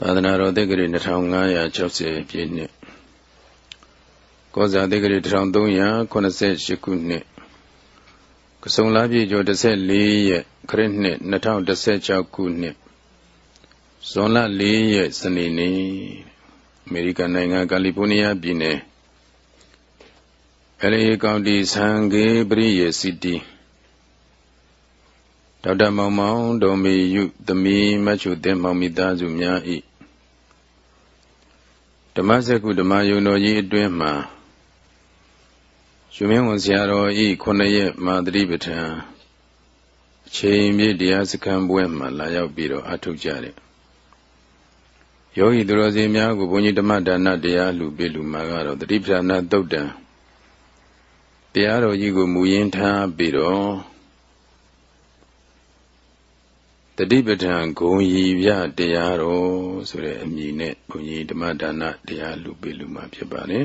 သာသနာတော်တက္ကရီ2560ပြည့်နှစ်ကောဇာတက္ကရီ1388ခုနှစ်ကစုံလာပြည့်ကျော်14ရက်ခရစ်နှစ်2016ခုနှစ်ဇွန်လ4ရက်စနေနေ့အမေရိကန်နိုင်ငံကယ်လီဖိုးနီးယားပြည်နယ်အလေကောင်တီဆန်ဂေပရိယေစီတီဒေါက်တာမောင်မောင်ဒေါ်မေယုသမီးမတ်ချုတဲ့မောင်မိသားစုများ၏ ဓမ္မစကုဓမ္မယုံတော်ကြီးအတွင်းမှာရှင်မင်းဝန်ဆရာတော်ဤခုနှစ်ရက်မာသတိပဋ္ဌာန်အချိန်ပြည့်တရားစခန်းပွဲမှာလာရောက်ပြီးတော့အထုတ်ကြတယ်ယောဂီသူတော်စင်များကိုဘုန်းကြီးဓမ္မဒါနတရားလူပြလူမှာကတော့တတိပဌာနာသုတ်တံတရားတော်ကြီးကိုမူရင်းထားပြီးတော့ တတိပဋ္ဌာန်ဂုံရီပြတရားတော်ဆိုတဲ့အမည်နဲ့ဘုန်းကြီးဓမ္မဒါနတရားလူပေးလူမှာဖြစ်ပါလေ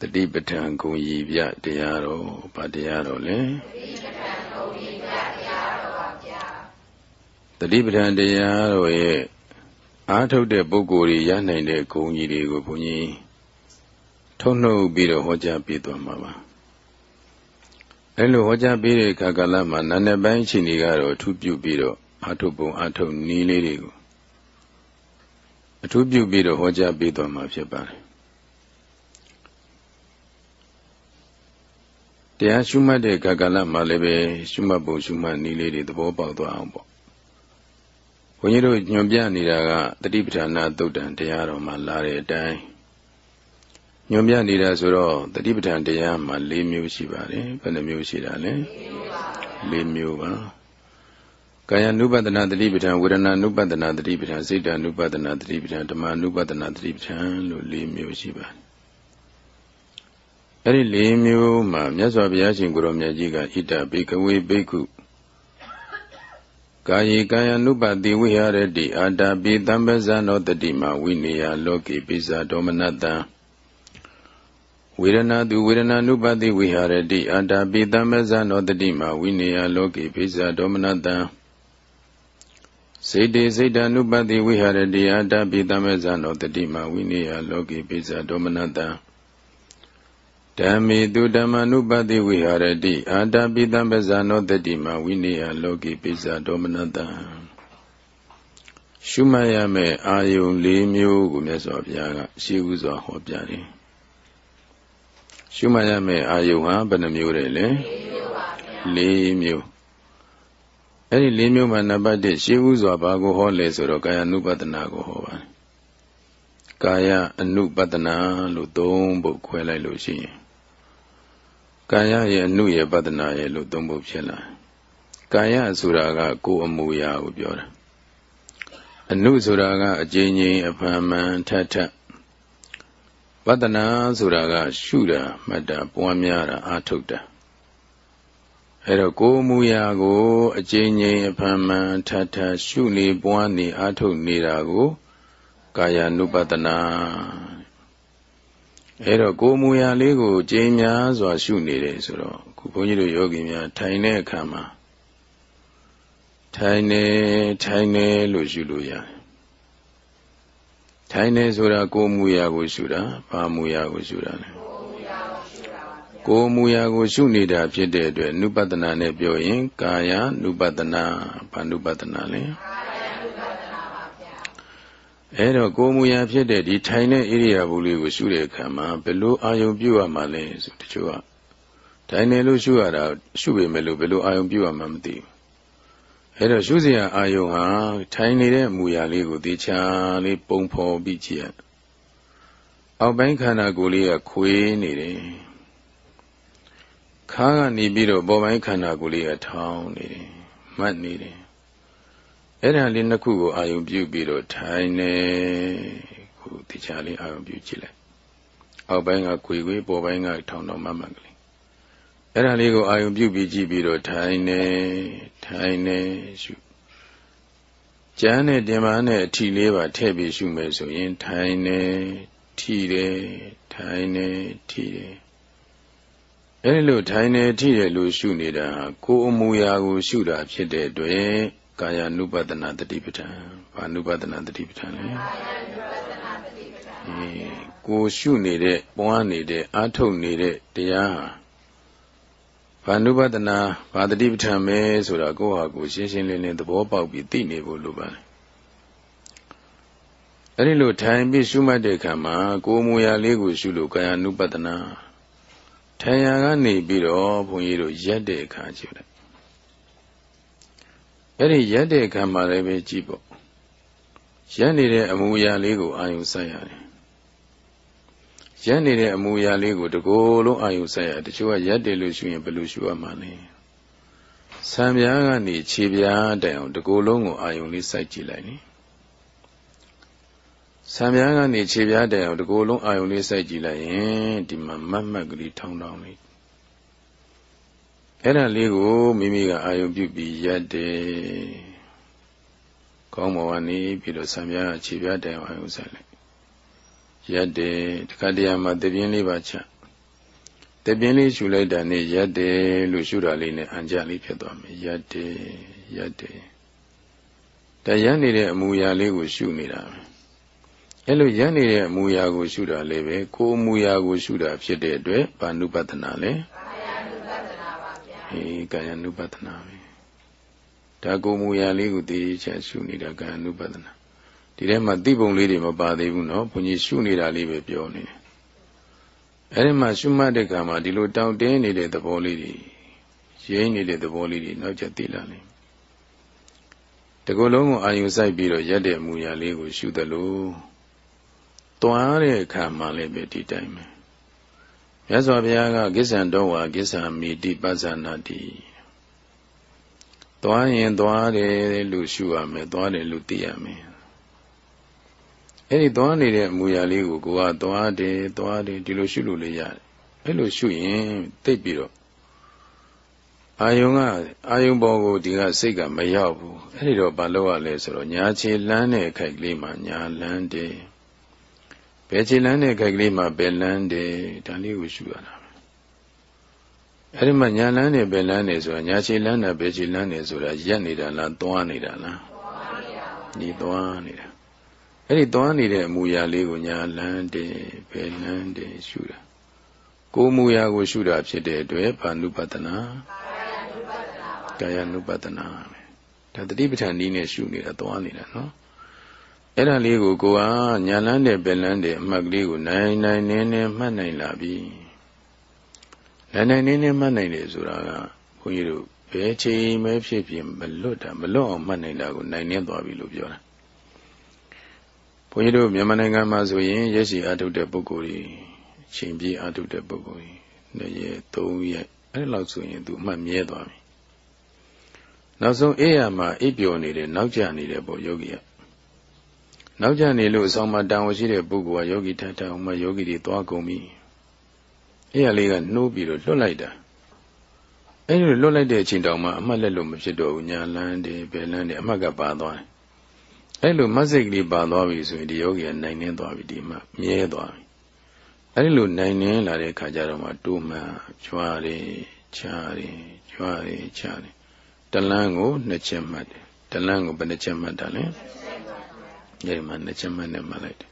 တတိပဋ္ဌာန်ဂုံရီပြတရားတော်ဘာတရားတော်လဲတတိပဋ္ဌာန်တရားတော်ရဲ့အားထုတ်တဲ့ပုဂ္ဂိုလ်တွေရနိုင်တဲ့ဂုံကြီးတွေကိုဘုန်းကြီးထုံနှုတ်ပြီးတော့ဟောကြားပေးသွားမှာပါ အဲလိုဟောကြားပေးတဲ့အခါကာလမှာနာနဲ့ပိုင်းအချိန်တွေကတော့အထူးပြုပြီးတော့အာထုပ်ပုံအာထုပ်နီးလေးတွေကိုအထူးပြုပြီးတော့ဟောကြားပေးသွားမှာဖြစ်ပါတယ်တရားရှုမှတ်တဲ့ကာကလမှာလည်းပဲရှုမှတ်ပုံရှုမှတ်နီးလေးတွေသဘောပေါက်သွားအောင်ပေါ့ဘုန်းကြီးတို့ညွန်ပြနေတာကတတိပဌာနာသုတ်တံတရားတော်မှာလာတဲ့အတိုင်း ညွန်ပြနေတာဆိုတော့တတိပဋ္ဌာန်တရားမှာ၄မျိုးရှိပါတယ်ဘယ်နှမျိုးရှိတာလဲ၄မျိုးပါကာယ ानु ပဒနာတတိပဋ္ဌာန်ဝေဒနာ ानु ပဒနာတတိပဋ္ဌာန်စိတ်တ ानु ပဒနာတတိပဋ္ဌာန်ဓမ္မ ानु ပဒနာတတိပဋ္ဌာန်လို့၄မျိုးရှိပါတယ်အဲ့ဒီ၄မျိုးမှာမြတ်စွာဘုရားရှင်ကိုရောမြတ်ကြီးကဣတပိကဝေဘိက္ခုကာယေကာယ ानु ပတိဝိဟာရတိအာတာပိတံပဇာနောတတိမဝိနေယလောကေပိဇာဒေါမနတံ ဝေဒနာသူဝေဒနာနုပတိဝိဟာရတိအတ္တပိတမဇနောတတိမဝိနေယလောကေပိဇာဒေါမနတံစေတေစိတ်တ ानु ပတိဝိဟာရတိအတ္တပိတမဇနောတတိမဝိနေယလောကေပိဇာဒေါမနတံဓမ္မေသူဓမ္မ ानु ပတိဝိဟာရတိအတ္တပိတမဇနောတတိမဝိနေယလောကေပိဇာဒေါမနတံရှုမှတ်ရမယ့်အာယုံ၄မျိုးကိုမြတ်စွာဘုရားကရှင်းဥစွာဟောပြတယ် ရှုမှတ်ရမယ့်အာယုဟာဘယ်နှမျိုးတယ်လဲ၄မျိုးအဲ့ဒီ၄မျိုးမှာနံပါတ်1ရှင်းဥစွာဘာကိုဟောလဲဆိုတော့ကာယ ानु ပတနာကိုဟောပါတယ်ကာယ ानु ပတနာလို့သုံးပုတ်ခွဲလိုက်လို့ရှိရင်ကာယရဲ့အနုရဲ့ပတနာရဲ့လို့သုံးပုတ်ဖြစ်လာကာယဆိုတာကကိုယ်အမူအရာကိုပြောတာအနုဆိုတာကအကျဉ်းချင်းအဖန်မှန်ထထ ပတ္တနာဆိုတာက ရှုတာမှတ်တာပွားများတာအာထုတ်တာအဲတော့ကိုယ်မူရာကို အကျဉ်းချင်းအဖန်မှန်ထထရှုနေပွားနေအာထုတ်နေတာကို ကာယ ानु ပတနာအဲတော့ကိုယ်မူရာလေးကိုကျင်းများစွာ ရှုနေတယ်ဆိုတော့ခုဘုန်းကြီးတို့ယောဂီများထိုင်တဲ့အခါမှာထိုင်နေထိုင်နေလို့ရှုလို့ရတယ် ထိုင်နေဆိုတာကိုယ်မူရာကိုရှုတာဘာမူရာကိုရှုတာလဲကိုယ်မူရာကိုရှုနေတာဖြစ်တဲ့အတွက်နုပတနာနဲ့ပြောရင်ကာယနုပတနာဘာနုပတနာလဲအဲ့တော့ကိုယ်မူရာဖြစ်တဲ့ဒီထိုင်တဲ့ဣရိယာပုလေးကိုရှုတဲ့အခါမှာဘယ်လိုအာယုံပြုရမှာလဲဆိုတချို့ကထိုင်နေလို့ရှုရတာရှုပေမဲ့လို့ဘယ်လိုအာယုံပြုရမှာမသိဘူး အဲ့တော့ရှုစရာအာယုံဟာထိုင်နေတဲ့အမူအရာလေးကိုသေချာလေးပုံဖော်ပြီးကြည့်ရအောက်ပိုင်းခန္ဓာကိုယ်လေးကခွေးနေတယ်ခါကနေပြီးတော့ပေါ်ပိုင်းခန္ဓာကိုယ်လေးကထောင်းနေတယ်မှတ်နေတယ်အဲ့ဒါလေးနှစ်ခုကိုအာယုံပြုပြီးတော့ထိုင်နေခုသေချာလေးအာယုံပြုကြည့်လိုက်အောက်ပိုင်းကခွေခွေးပေါ်ပိုင်းကထောင်းထောင်းမှတ်မှတ်ကလေး အဲ့ဒါလေးကိုအာယုံပြုပြီးကြည့်ပြီးတော့ထိုင်နေထိုင်နေရှုကျမ်းနဲ့တင်ပါနဲ့အထီလေးပါထည့်ပြီးရှုမယ်ဆိုရင်ထိုင်နေထီတယ်ထိုင်နေထီတယ်အဲ့လိုထိုင်နေထီတယ်လို့ရှုနေတာကိုယ်အမူအရာကို ရှုတာဖြစ်တဲ့အတွက်ကာယ ानु ပတနာတတိပဋ္ဌာန်ဘာ ानु ပတနာတတိပဋ္ဌာန်လဲကိုရှုနေတဲ့ပွားနေတဲ့အာထုတ်နေတဲ့တရား ဘာ ानु ပတနာဘာတတိပဋ္ဌာန်ပဲဆိုတာကိုယ့်ဟာကိုရှင်းရှင်းလင်းလင်းသဘောပေါက်ပြီးသိနေဖို့လိုပါတယ်အဲ့ဒီလိုထိုင်ပြီးရှုမှတ်တဲ့အခါမှာကိုယ်မူရာလေးကိုရှုလို့ကာယ ानु ပတနာထိုင်ရာကနေပြီးတော့ဘုန်းကြီးတို့ရက်တဲ့အခါရှုလိုက်အဲ့ဒီရက်တဲ့ခံမှာလည်းပဲကြည့်ပေါ့ရက်နေတဲ့အမူအရာလေးကိုအာယုစိုက်ရတယ် ရက်နေတဲ့အမူအရာလေးကိုတကိုယ်လုံးအာယုစိုက်ရတချို့ကရက်တယ်လို့ရှုရင်ဘယ်လိုရှုရမှာလဲဆံပြားကနေခြေပြားတိုင်အောင်တကိုယ်လုံးကိုအာယုလေးစိုက်ကြည့်လိုက်နိဆံပြားကနေခြေပြားတိုင်အောင်တကိုယ်လုံးအာယုလေးစိုက်ကြည့်လိုက်ရင်ဒီမှာမတ်မတ်ကလေးထောင်းထောင်းလေးအဲ့ဒါလေးကိုမိမိကအာယုပြုပြီးရက်တယ်ကောင်းပေါ်ကနေပြီးတော့ဆံပြားခြေပြားတိုင်အာယုဆိုင်လိုက် ရက်တယ်တခါတရံမှာတပြင်းလေးပါချတပြင်းလေးရှူလိုက်တာနဲ့ရက်တယ်လို့ရှူတာလေးနဲ့အံကြလေးဖြစ်သွားမယ်ရက်တယ်ရက်တယ်တရရက်နေတဲ့အမူအရာလေးကိုရှုနေတာအဲ့လိုရက်နေတဲ့အမူအရာကိုရှုတာလည်းပဲကိုယ်အမူအရာကိုရှုတာဖြစ်တဲ့အတွက်ဘာနုပတနာလဲအေးကာယ ानु ပဒနာပဲဒါကိုမူရလေးကိုသိချရှုနေတာကာယ ानु ပဒနာ ဒီထဲမှာသိပုံလေးတွေမပါသေးဘူးနော်ဘုန်းကြီးရှုနေတာလေးပဲပြောနေတယ်အဲဒီမှာရှုမှတ်တဲ့ခါမှာဒီလိုတောင့်တင်းနေတဲ့သဘောလေးတွေရင်းနေတဲ့သဘောလေးတွေနောက်ကျသိလာတယ်တကူလုံးကိုအာယုစိုက်ပြီးတော့ရက်တဲ့အမူအရာလေးကိုရှုသလိုတွားတဲ့အခါမှလည်းပဲဒီတိုင်းပဲမြတ်စွာဘုရားကကိစ္ဆံတော်ဝါကိစ္ဆံမိတိပဇာနာတိတွားရင်တွားတယ်လို့ရှုရမယ်တွားတယ်လို့သိရမယ် အဲ့ဒီသွားနေတဲ့အမူအရာလေးကိုကိုကသွားတယ်သွားတယ်ဒီလိုရှုလို့လေးရတယ်အဲ့လိုရှုရင်သိပြီးတော့အာယုံကအာယုံပေါ်ကိုဒီကစိတ်ကမရောက်ဘူးအဲ့ဒီတော့ဘာလုပ်ရလဲဆိုတော့ညာခြေလန်းတဲ့အခိုက်ကလေးမှာညာလန်းတယ်ဘယ်ခြေလန်းတဲ့ခိုက်ကလေးမှာဘယ်လန်းတယ်ဒါလေးကိုရှုရတာအဲ့ဒီမှာညာလန်းနေဘယ်လန်းနေဆိုတာညာခြေလန်းတာဘယ်ခြေလန်းနေဆိုတာရက်နေတာလားသွားနေတာလားဒီသွားနေတာ အဲ့ဒီသွားနေတဲ့အမူအရာလေးကိုညာလန်းတယ်ဘယ်လန်းတယ်ရှုတာကိုယ်မူအရာကိုရှုတာဖြစ်တဲ့အတွက်ဘာနုပတနာကာယ ानु ပတနာပဲဒါတတိပဋ္ဌာန်နည်းနဲ့ရှုနေတာသွားနေတာနော်အဲ့ဒါလေးကိုကိုကညာလန်းတဲ့ဘယ်လန်းတဲ့အမှတ်ကလေးကိုနိုင်နိုင်နင်းနင်းမှတ်နိုင်လာပြီနိုင်နိုင်နင်းနင်းမှတ်နိုင်တယ်ဆိုတာကဘုန်းကြီးတို့ဘယ်ချိန်ပဲဖြစ်ဖြစ်မလွတ်တာမလွတ်အောင်မှတ်နိုင်တာကိုနိုင်နင်းသွားပြီလို့ပြောတာ ဘုန်းကြီးတို့မြန်မာနိုင်ငံမှာဆိုရင်ရက်ရှိအထုတ်တဲ့ပုဂ္ဂိုလ်ကြီးအချိန်ပြည့်အထုတ်တဲ့ပုဂ္ဂိုလ်ကြီးနှစ်ရက်သုံးရက်အဲ့လောက်ဆိုရင်သူအမှတ်မြဲသွားပြီနောက်ဆုံးအေးရမှာအိပ်ပျော်နေတဲ့နောက်ကျနေတဲ့ပုယောဂီကနောက်ကျနေလို့အဆောင်မှာတောင်းဝရှိတဲ့ပုဂ္ဂိုလ်ကယောဂီထထအောင်မှယောဂီတွေသွားကုန်ပြီအဲ့ရလေးကနှိုးပြီးတော့လွတ်လိုက်တာအဲ့ဒီလွတ်လိုက်တဲ့အချိန်တောင်မှအမှတ်လက်လို့မဖြစ်တော့ဘူးညာလန်းတယ်ဘယ်လန်းတယ်အမှတ်ကပါသွားတယ် အဲ့လိုမစိတ်ကလေးပါသွားပြီဆိုရင်ဒီယောဂီကနိုင်နေသွားပြီဒီမှမြဲသွားပြီအဲ့ဒီလိုနိုင်နေလာတဲ့ခါကျတော့မှတိုးမှကြွားတယ်ချားတယ်ကြွားတယ်ချားတယ်တလန်းကိုနှစ်ချက်မှတ်တယ်တလန်းကိုဘယ်နှချက်မှတ်တာလဲအဲဒီမှာနှစ်ချက်မှတ်နဲ့မှတ်လိုက်တယ်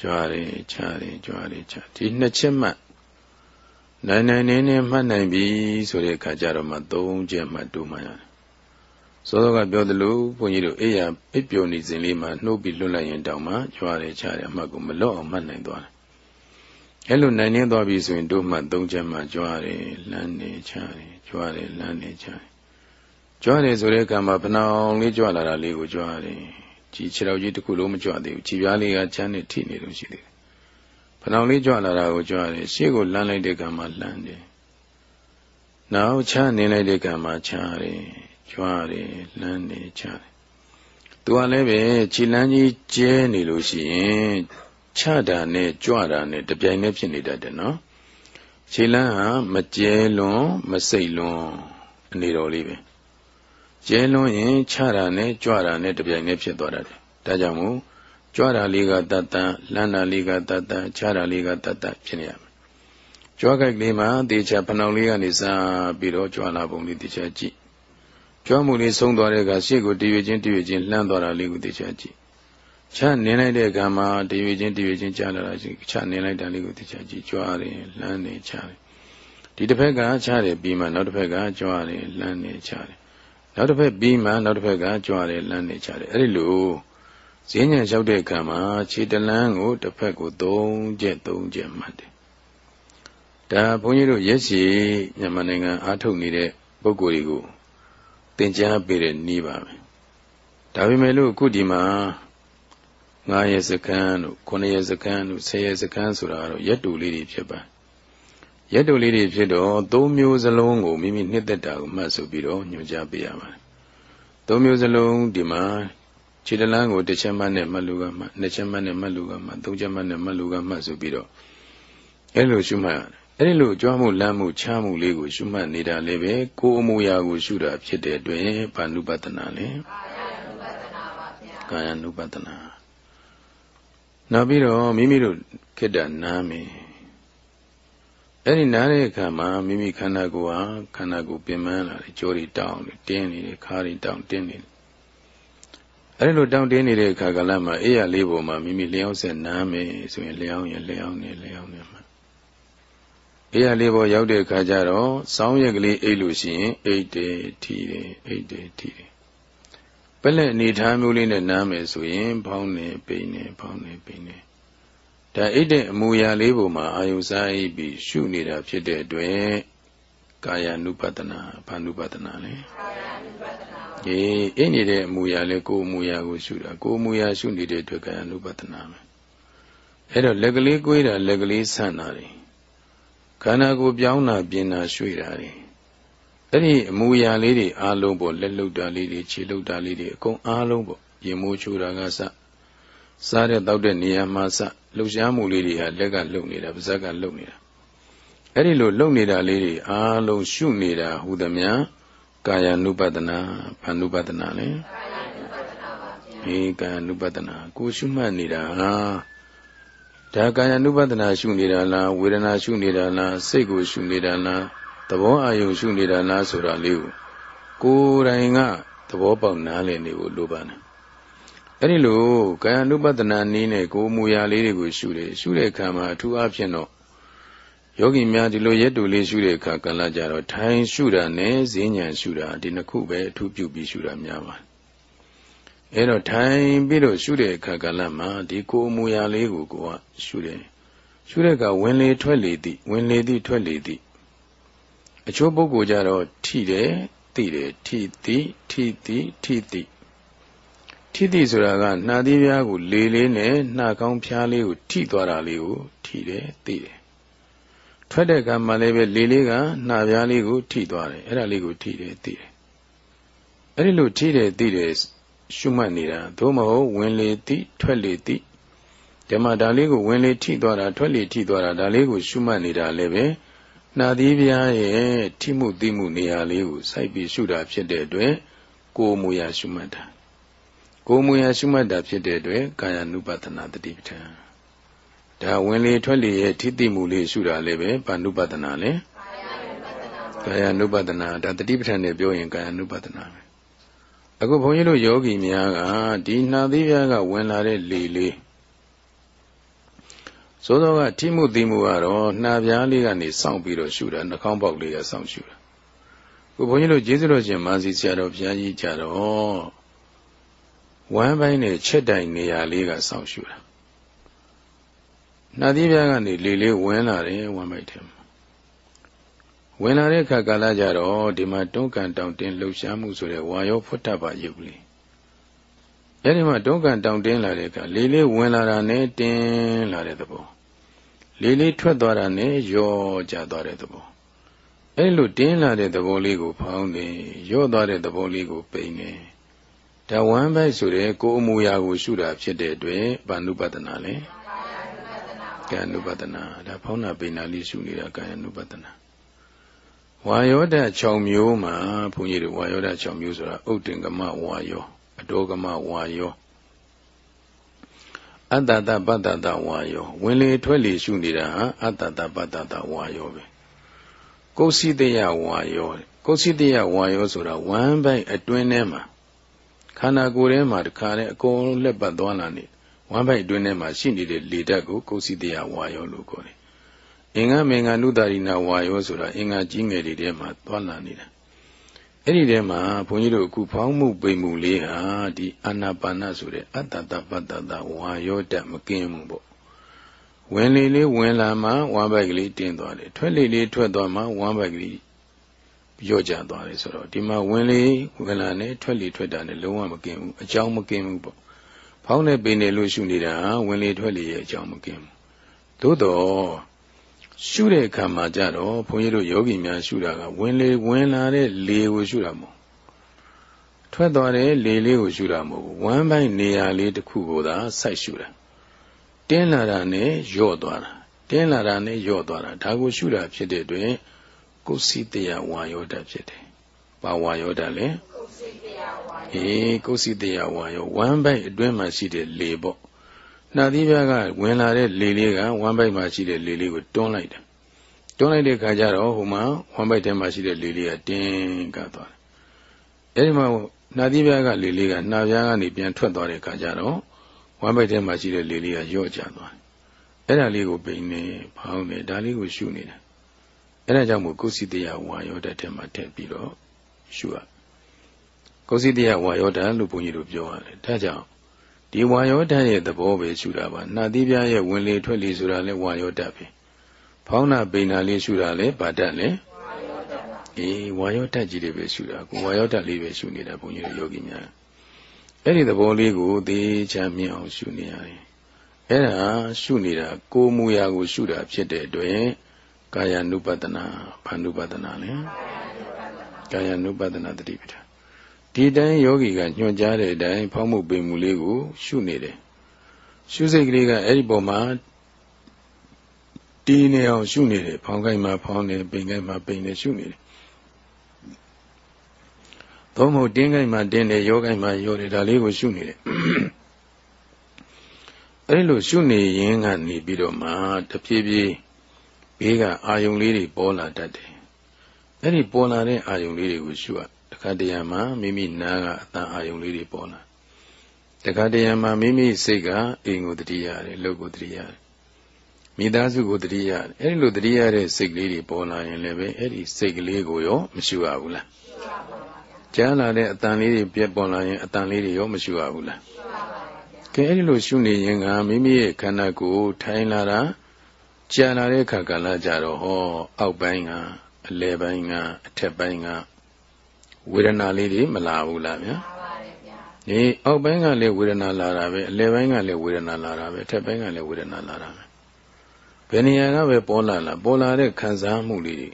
ကြွားတယ်ချားတယ်ကြွားတယ်ချားဒီနှစ်ချက်မှတ်နိုင်နိုင်နေနေမှတ်နိုင်ပြီဆိုတဲ့အခါကျတော့မှသုံးချက်မှတ်တိုးမှရတယ် စောစောကပြောသလိုဘုန်းကြီးတို့အိယာအိပ်ပျော်နေစဉ်လေးမှာနှုတ်ပြီးလွတ်လိုက်ရင်တောင်မှကြွားတယ်ချားတယ်အမှတ်ကိုမလွတ်အောင်မှတ်နိုင်သွားတယ်အဲ့လိုနိုင်နေသွားပြီဆိုရင်တို့မှသုံးချက်မှကြွားတယ်လမ်းနေချားတယ်ကြွားတယ်လမ်းနေချားတယ်ကြွားတယ်ဆိုတဲ့ကံမှာဖဏောင်လေးကြွလာတာလေးကိုကြွားတယ်ကြည်ခြေတော်ကြီးတစ်ခုလုံးမကြွသေးဘူးခြေပြားလေးကချမ်းနဲ့ထိနေလို့ရှိတယ်ဖဏောင်လေးကြွလာတာကိုကြွားတယ်ရှေ့ကိုလမ်းလိုက်တဲ့ကံမှာလမ်းတယ်နောက်ချနေလိုက်တဲ့ကံမှာချတယ် ကြွားတယ်လမ်းတယ်ချတယ်သူကလည်းပဲခြေလမ်းကြီးကျဲနေလို့ရှိရင်ချတာနဲ့ကြွတာနဲ့တပြိုင်တည်းဖြစ်နေတတ်တယ်နော်ခြေလမ်းဟာမကျဲလွန်မစိတ်လွန်အနေတော်လေးပဲကျဲလွန်ရင်ချတာနဲ့ကြွတာနဲ့တပြိုင်တည်းဖြစ်သွားတတ်တယ်ဒါကြောင့်မို့ကြွတာလေးကတတ်တန်လမ်းတာလေးကတတ်တန်ချတာလေးကတတ်တန်ဖြစ်နေရမယ်ကြွားကြိုက်လေးမှာတေချာဖဏောင်လေးကနေစပြီးတော့ကြွားလာပုံလေးတေချာကြည့် ကြွားမှုလေးဆုံးသွားတဲ့အခါရှေ့ကိုတည်ရခြင်းတည်ရခြင်းလှမ်းသွားတာလေးကိုသိချကြည့်ချနင်းလိုက်တဲ့အခါမှာတည်ရခြင်းတည်ရခြင်းကြားလာတာရှိချနင်းလိုက်တာလေးကိုသိချကြည့်ကြွားတယ်လှမ်းနေချတယ်ဒီတစ်ဖက်ကချတယ်ပြီးမှနောက်တစ်ဖက်ကကြွားတယ်လှမ်းနေချတယ်နောက်တစ်ဖက်ပြီးမှနောက်တစ်ဖက်ကကြွားတယ်လှမ်းနေချတယ်အဲ့ဒီလိုဈဉ္ဉံလျှောက်တဲ့အခါမှာခြေတလန်းကိုတစ်ဖက်ကို၃ချက်၃ချက်မှတ်တယ်ဒါဘုန်းကြီးတို့ရက်စီမြန်မာနိုင်ငံအားထုတ်နေတဲ့ပုဂ္ဂိုလ်တွေကို သင်ကြားပေးတဲ့နည်းပါပဲဒါပေမဲ့လို့အခုဒီမှာ9ရက်စကန်းတို့9ရက်စကန်းတို့10ရက်စကန်းဆိုတာတော့ရက်တူလေးတွေဖြစ်ပါရက်တူလေးတွေဖြစ်တော့သုံးမျိုးစလုံးကိုမိမိနှစ်သက်တာကိုမှတ်ဆိုပြီးတော့ညွှန်ကြားပေးရပါတယ်သုံးမျိုးစလုံးဒီမှာခြေတလန်းကိုတစ်ချက်မှတ်နဲ့မှတ်လူကမှတ်နှစ်ချက်မှတ်နဲ့မှတ်လူကမှတ်သုံးချက်မှတ်နဲ့မှတ်လူကမှတ်ဆိုပြီးတော့အဲ့လိုရှုမှတ်ရတယ် အဲ့ဒီလိုကြွားမှုလမ်းမှုချားမှုလေးကိုရှုမှတ်နေတာလည်းပဲကိုယ်အမူအရာကိုရှုတာဖြစ်တဲ့အတွက်ဘာနုပတနာလဲကာယ ानु ပတနာနောက်ပြီးတော့မိမိတို့ခိတ္တနားမယ်အဲ့ဒီနားတဲ့အခါမှာမိမိခန္ဓာကိုယ်ဟာခန္ဓာကိုယ်ပင်ပန်းလာတယ်ကြောတွေတောင်းတယ်တင်းနေတယ်ခါးတွေတောင်းတင်းနေတယ်အဲ့ဒီလိုတောင်းတင်းနေတဲ့အခါကလည်းမှအေးရလေးပေါ်မှာမိမိလျှောင်းဆက်နားမယ်ဆိုရင်လျှောင်းရင်လျှောင်းနေလျှောင်းနေမှာ အေးရလေးပေါ်ရောက်တဲ့အခါကျတော့စောင်းရက်ကလေးအိတ်လို့ရှိရင်အိတ်တယ်ထီတယ်အိတ်တယ်ထီတယ်ပလက်အနေထားမျိုးလေးနဲ့နားမယ်ဆိုရင်ဖောင်းနေပိန်နေဖောင်းနေပိန်နေဒါအိတ်တဲ့အမူအရာလေးပုံမှာအာယုစားပြီးရှုနေတာဖြစ်တဲ့အတွက်ကာယ ानु ပတနာဘာ ानु ပတနာလဲကာယ ानु ပတနာအေးအိတ်နေတဲ့အမူအရာလေးကိုယ်အမူအရာကိုရှုတာကိုယ်အမူအရာရှုနေတဲ့အတွက်ကာယ ानु ပတနာပဲအဲ့တော့လက်ကလေးကိုွေးတာလက်ကလေးဆန့်တာတယ် ခန္ဓာကိုယ်ပြောင်းတာပြင်တာရွှေ့တာတွေအဲ့ဒီအမူအရာလေးတွေအားလုံးပေါ့လက်လုတ်တာလေးတွေခြေလုတ်တာလေးတွေအကုန်အားလုံးပေါ့ရင်မိုးချိုးတာကစစားတဲ့တောက်တဲ့နေရာမှာစလှုပ်ရှားမှုလေးတွေဟာလက်ကလှုပ်နေတာပါးစပ်ကလှုပ်နေတာအဲ့ဒီလိုလှုပ်နေတာလေးတွေအားလုံးရှုနေတာဟူသမျှကာယ ानु ပဒနာဘာ ानु ပဒနာလဲကာယ ानु ပဒနာပါဗျာအေးကာယ ानु ပဒနာကိုရှုမှတ်နေတာဟာ ဒါကာယ ानु ပဒနာရှုနေတာလားဝေဒနာရှုနေတာလားစိတ်ကိုရှုနေတာလားသဘောအာယုံရှုနေတာလားဆိုတာလေးကိုကိုယ်တိုင်ကသဘောပေါက်နားလည်နေဖို့လိုပါနဲ့အဲ့ဒီလိုကာယ ानु ပဒနာနည်းနဲ့ကိုယ်မူရာလေးတွေကိုရှုတယ်ရှုတဲ့အခါမှာအထူးအဖြင့်တော့ယောဂီများဒီလိုရက်တူလေးရှုတဲ့အခါကလည်းကြတော့ထိုင်ရှုတာနဲ့ဈဉ္ဉံရှုတာဒီနှစ်ခုပဲအထူးပြုပြီးရှုတာများပါတယ် အဲ့တော့ထိုင်ပြီးတော့ရှုတဲ့အခါကလည်းမှဒီကိုယ်မူရာလေးကိုကိုကရှုတယ်ရှုတဲ့အခါဝင်လေထွက်လေသည်ဝင်လေသည်ထွက်လေသည်အချို့ပုဂ္ဂိုလ်ကြတော့ထိတယ်သိတယ်ထိသည်ထိသည်ထိသည်ထိသည်ဆိုတာကနှာသီးပြားကိုလေလေးနဲ့နှာကောင်းဖျားလေးကိုထိသွားတာလေးကိုထိတယ်သိတယ်ထွက်တဲ့ကံမှလည်းပဲလေလေးကနှာပြားလေးကိုထိသွားတယ်အဲ့ဒါလေးကိုထိတယ်သိတယ်အဲ့ဒီလိုထိတယ်သိတယ် ရှုမှတ်နေတာသို့မဟုတ်ဝင်လေသိထွက်လေသိဒီမှာဒါလေးကိုဝင်လေထိသွားတာထွက်လေထိသွားတာဒါလေးကိုရှုမှတ်နေတာလည်းပဲနှာသီးပြားရဲ့ထိမှုသိမှုနေရာလေးကိုစိုက်ပြီးရှုတာဖြစ်တဲ့အတွက်ကိုယ်မူရာရှုမှတ်တာကိုယ်မူရာရှုမှတ်တာဖြစ်တဲ့အတွက်ကာယ ानु ပသနာတတိပဋ္ဌာန်ဒါဝင်လေထွက်လေရဲ့ထိသိမှုလေးရှုတာလည်းပဲဘာနုပဒနာလဲကာယ ानु ပဒနာဒါတတိပဋ္ဌာန်နဲ့ပြောရင်ကာယ ानु ပဒနာပဲ အခုဘုန်းကြီးတို့ယောဂီများကဒီနှာသီးပြားကဝင်လာတဲ့လေလေးသို့သောကထိမှုသိမှုကတော့နှာပြားလေးကနေစောင့်ပြီးတော့ရှူတာနှာခေါင်းပေါက်လေးကစောင့်ရှူတာခုဘုန်းကြီးတို့ကျေးဇူးတော်ရှင်မာစီဆရာတော်ဘုရားကြီးကြတော့ဝမ်းပိုင်းနဲ့ချက်တိုင်နေရာလေးကစောင့်ရှူတာနှာသီးပြားကနေလေလေးဝင်လာတယ်ဝမ်းပိုင်းထဲမှာ ဝင်လာတဲ့အခါကာလကြတော့ဒီမှာတွန်းကန်တောင်တင်းလှုပ်ရှားမှုဆိုတဲ့ဝါယောဖွတ်တပါရုပ်လေးအဲဒီမှာတွန်းကန်တောင်တင်းလာတဲ့အခါလေးလေးဝင်လာတာနဲ့တင်းလာတဲ့သဘောလေးလေးထွက်သွားတာနဲ့ယောကျသွားတဲ့သဘောအဲလိုတင်းလာတဲ့သဘောလေးကိုဖောင်းတယ်ယောသွားတဲ့သဘောလေးကိုပိန်တယ်ဒါဝမ်းပိုက်ဆိုတဲ့ကိုယ်အမူအရာကိုရှုတာဖြစ်တဲ့အတွက်ဘာနုပဒနာလဲကာယ ानु ပဒနာဒါဖောင်းနာပိန်နာလေးရှုနေတာကာယ ानु ပဒနာ ဝါယောဓာတ်6မျိုးမှာဘုန်းကြီးတို့ဝါယောဓာတ်6မျိုးဆိုတာဥဒ္ဒင်္ဂမဝါယောအတောကမဝါယောအတ္တတပတ္တတဝါယောဝင်လေထွက်လေရှုနေတာဟာအတ္တတပတ္တတဝါယောပဲကုသိတယဝါယောကုသိတယဝါယောဆိုတာဝမ်းပိုက်အတွင်းထဲမှာခန္ဓာကိုယ်ထဲမှာတခါတည်းအကုန်လုံးလက်ပတ်သွားလာနေဝမ်းပိုက်အတွင်းထဲမှာရှိနေတဲ့လေဓာတ်ကိုကုသိတယဝါယောလို့ခေါ်တယ်။ အင်္ဂမင်္ဂနုတာရိနာဝါယောဆိုတာအင်္ဂကြီးငယ်တွေထဲမှာသွားလာနေတာ။အဲ့ဒီထဲမှာဘုန်းကြီးတို့အခုဖောင်းမှုပိန်မှုလေးဟာဒီအာနာပါနဆိုတဲ့အတ္တတပတ္တတဝါယောတမကင်းမှုပေါ့။ဝင်လေလေးဝင်လာမှဝမ်းပိုက်ကလေးတင်းသွားတယ်။ထွက်လေလေးထွက်သွားမှဝမ်းပိုက်ကလေးရော့ကျသွားတယ်ဆိုတော့ဒီမှာဝင်လေဝင်လာနဲ့ထွက်လေထွက်တာနဲ့လုံးဝမကင်းဘူးအကြောင်းမကင်းဘူးပေါ့ဖောင်းနဲ့ပင်နေလို့ရှုနေတာဝင်လေထွက်လေရဲ့အကြောင်းမကင်းဘူးသို့တော့ ရှုတဲ့အခါမှာကြတော့ဘုန်းကြီးတို့ယောဂီများရှုတာကဝင်လေဝင်လာတဲ့လေကိုရှုတာမဟုတ်ထွက်သွားတဲ့လေလေးကိုရှုတာမဟုတ်ဘူးဝမ်းပိုင်းနေရာလေးတစ်ခုကိုသာစိုက်ရှုတာတင်းလာတာနဲ့ယော့သွားတာတင်းလာတာနဲ့ယော့သွားတာဒါကိုရှုတာဖြစ်တဲ့အတွက်ကုသိတယဝါယောဓာဖြစ်တယ်။ဘာဝါယောဓာလဲကုသိတယဝါယောအေးကုသိတယဝါယောဝမ်းပိုက်အတွင်းမှာရှိတဲ့လေပေါ့။ နှာသီးပြားကဝင်လာတဲ့လေလေးကဝမ်းပိုက်မှာရှိတဲ့လေလေးကိုတွန်းလိုက်တယ်။တွန်းလိုက်တဲ့ခါကျတော့ဟိုမှာဝမ်းပိုက်ထဲမှာရှိတဲ့လေလေးကတင်းကသွားတယ်။အဲဒီမှာနှာသီးပြားကလေလေးကနှာပြားကနေပြန်ထွက်သွားတဲ့ခါကျတော့ဝမ်းပိုက်ထဲမှာရှိတဲ့လေလေးကရော့ကျသွားတယ်။အဲ့ဒါလေးကိုပိန်နေဖောင်းနေဒါလေးကိုရှုနေတာအဲ့ဒါကြောင့်မို့ကုသိတယဝါယောဓာတ်ထဲမှာထည့်ပြီးတော့ရှုရကုသိတယဝါယောဓာတ်လို့ဘုန်းကြီးတို့ပြောရတယ်ဒါကြောင့် ဒီဝါယောဓာတ်ရဲ့သဘောပဲရှုတာပါနှာသီးပြားရဲ့ဝင်လေထွက်လေဆိုတာလဲဝါယောဓာတ်ပဲဖောင်းနာပိန်နာလေးရှုတာလဲဗာဓာတ်လဲအေးဝါယောဓာတ်ကြီးတွေပဲရှုတာကိုဝါယောဓာတ်လေးပဲရှုနေတာဘုန်းကြီးတို့ယောဂီများအဲ့ဒီသဘောလေးကိုသေချာမြင်အောင်ရှုနေရတယ်အဲ့ဒါရှုနေတာကိုမူရာကိုရှုတာဖြစ်တဲ့အတွက်ကာယ ानु ပဒနာဘာနုပဒနာလဲကာယ ानु ပဒနာတတိပဋ္ဌာန် ဒီတိုင်းယောဂီကညွှန်ကြားတဲ့အတိုင်းဖောက်မှုပိန်မှုလေးကို ရှုနေတယ်ရှုစိတ်ကလေးကအဲ့ဒီပုံမှာတီးနေအောင်ရှုနေတယ်ဖောင်းကိုင်းမှာဖောင်းနေပိန်ကိုင်းမှာပိန်နေရှုနေတယ်သုံးဖို့တင်းကိုင်းမှာတင်းတယ်ယောကိုင်းမှာယောတယ်ဒါလေးကိုရှုနေတယ်အဲ့လိုရှုနေရင်ကနေပြီးတော့မှတဖြည်းဖြည်းဘေးကအာယုံလေးတွေပေါ်လာတတ်တယ်အဲ့ဒီပေါ်လာတဲ့အာယုံလေးတွေကိုရှုရ တခါတရံမှာမိမိနားကအတန်အာယုံလေးတွေပေါ်လာတခါတရံမှာမိမိစိတ်ကအိမ်ကိုတတိရတယ်လုပ်ကိုတတိရတယ်မိသားစုကိုတတိရတယ်အဲ့ဒီလိုတတိရတဲ့စိတ်ကလေးတွေပေါ်လာရင်လည်းပဲအဲ့ဒီစိတ်ကလေးကိုရောမရှုရဘူးလားကြားလာတဲ့အတန်လေးတွေပြက်ပေါ်လာရင်အတန်လေးတွေရောမရှုရဘူးလားကဲအဲ့ဒီလိုရှုနေရင်ကမိမိရဲ့ခန္ဓာကိုယ်ထိုင်လာတာကြာလာတဲ့အခါကာလကြတော့ဟောအောက်ပိုင်းကအလယ်ပိုင်းကအထက်ပိုင်းက ဝေဒနာလေးတွေမလာဘူးလားဗျာဒီအောက်ပိုင်းကလည်းဝေဒနာလာတာပဲအလယ်ပိုင်းကလည်းဝေဒနာလာတာပဲအထက်ပိုင်းကလည်းဝေဒနာလာတာပဲဘယ်နေရာကပဲပေါ်လာလားပေါ်လာတဲ့ခံစားမှုလေးတွေ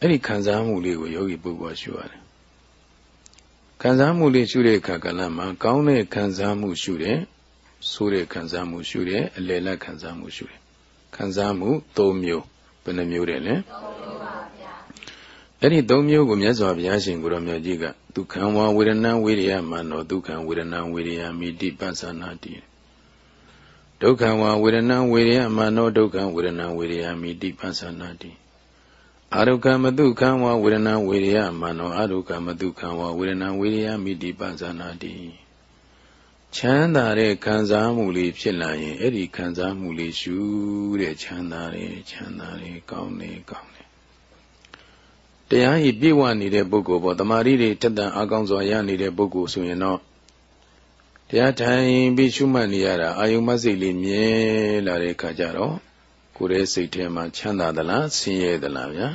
အဲ့ဒီခံစားမှုလေးကိုယောဂီပုဂ္ဂိုလ်ရှုရတယ်ခံစားမှုလေးရှုတဲ့အခါကလည်းမှာကောင်းတဲ့ခံစားမှုရှုတယ်ဆိုးတဲ့ခံစားမှုရှုတယ်အလယ်လက်ခံစားမှုရှုတယ်ခံစားမှု၃မျိုးဘယ်နှမျိုးတယ်လဲ၃မျိုးပါဗျာ အဲ့ဒီ၃မျိုးကိုမြတ်စွာဘုရားရှင်ကိုရောမြတ်ကြီးကဒုက္ခံဝဝေဒနာဝေရိယမနောဒုက္ခံဝေဒနာဝေရိယမိတိပသနာတိဒုက္ခံဝဝေဒနာဝေရိယမနောဒုက္ခံဝေဒနာဝေရိယမိတိပသနာတိအာရုကမတုခံဝဝေဒနာဝေရိယမနောအာရုကမတုခံဝဝေဒနာဝေရိယမိတိပသနာတိချမ်းသာတဲ့ခံစားမှုလေးဖြစ်လာရင်အဲ့ဒီခံစားမှုလေးရှုတဲ့ချမ်းသာတယ်ချမ်းသာတယ်ကောင်းတယ်ကောင်း တယ်တရားဤပြည့်ဝနေတဲ့ပုဂ္ဂိုလ်ပေါ့တမာရီတွေတက်တန်အကောင်းစွာရနေတဲ့ပုဂ္ဂိုလ်ဆိုရင်တော့တရားထိုင်ပြီးရှုမှတ်နေရတာအာယုမစိတ်လေးမြဲလာတဲ့ခါကျတော့ကိုယ်ရဲ့စိတ်ထဲမှာချမ်းသာသလားဆင်းရဲသလားဗျာ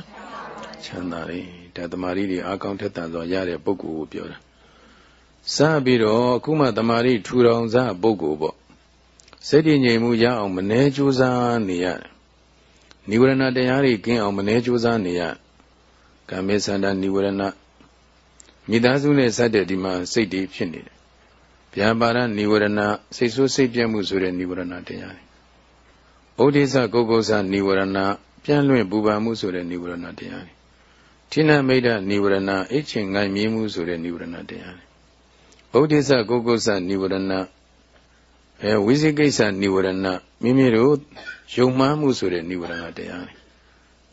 ချမ်းသာတယ်ဒါတမာရီတွေအကောင်းထက်တန်စွာရတဲ့ပုဂ္ဂိုလ်ကိုပြောတာစပြီးတော့အခုမှတမာရီထူထောင်စားပုဂ္ဂိုလ်ပေါ့စိတ်တည်ငြိမ်မှုရအောင်မနှဲကြိုးစားနေရတယ်နိဝရဏတရားတွေကင်းအောင်မနှဲကြိုးစားနေရ ကာမေသန္တာနိဝရဏမိသားစုနဲ့စတဲ့ဒီမှာစိတ်တွေဖြစ်နေတယ်ဗျာပါဒနိဝရဏစိတ်ဆိုးစိတ်ပြတ်မှုဆိုတဲ့နိဝရဏတရားတွေဩဒိသကုက္ကုသနိဝရဏပြန့်လွင့်ပူပန်မှုဆိုတဲ့နိဝရဏတရားတွေဌိနမိတ်ဒနိဝရဏအိတ်ချင်ငိုင်မြင်းမှုဆိုတဲ့နိဝရဏတရားတွေဗုဒ္ဓဆကုက္ကုဆနိဝရဏအဲဝိသိကိစ္စနိဝရဏမိမိတို့ယုံမှန်းမှုဆိုတဲ့နိဝရဏတရားတွေ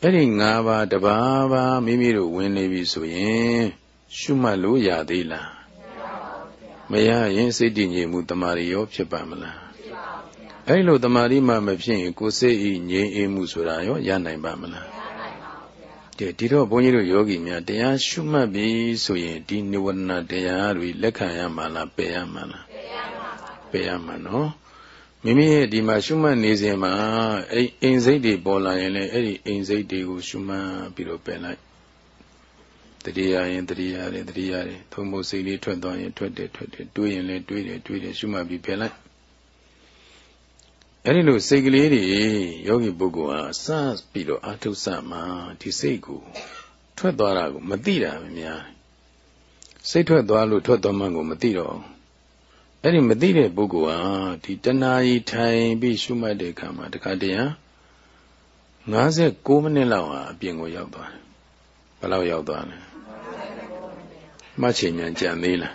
အဲ့ဒီ၅ပါးတပါးပါမိမိတို့ဝင်နေပြီဆိုရင်ရှုမှတ်လို့ရသေးလားမရရင်စိတ်တည်ငြိမ်မှုတမာရီရောဖြစ်ပါမလားအဲ့လိုတမာရီမှမဖြစ်ရင်ကိုယ်စိတ်ဤငြိမ်အေးမှုဆိုတာရောရနိုင်ပါမလားကဲဒီတော့ဘုန်းကြီးတို့ယောဂီများတရားရှုမှတ်ပြီဆိုရင်ဒီနိဝရဏတရားတွေလက်ခံရမှာလားပယ်ရမှာလားပယ်ရမှာပါပယ်ရမှာနော် မိမိရဲ့ဒီမှာရှုမှတ်နေစဉ်မှာအဲ့အိမ်စိတ်တွေပေါ်လာရင်လည်းအဲ့ဒီအိမ်စိတ်တွေကိုရှုမှတ်ပြီးတော့ပယ်လိုက်တတိယရင်တတိယရင်တတိယရင်သုံးဖို့စိတ်လေးထွက်သွားရင်ထွက်တယ်ထွက်တယ်တွေးရင်လည်းတွေးတယ်တွေးတယ်ရှုမှတ်ပြီးပယ်လိုက်အဲ့ဒီလိုစိတ်ကလေးတွေယောဂီပုဂ္ဂိုလ်ဟာစပြီးတော့အာထုဆမှာဒီစိတ်ကိုထွက်သွားတာကိုမသိတာမများစိတ်ထွက်သွားလို့ထွက်သွားမှကိုမသိတော့ အဲ့ဒီမသိတဲ့ပုဂ္ဂိုလ်ဟာဒီတဏှာကြီးထိုင်ပြီးရှုမှတ်တဲ့အခါမှာတခါတည်း56မိနစ်လောက်ဟာအပြင်ကိုရောက်သွားတယ်ဘယ်လောက်ရောက်သွားလဲမှတ်ချင်မြန်ကြံသေးလား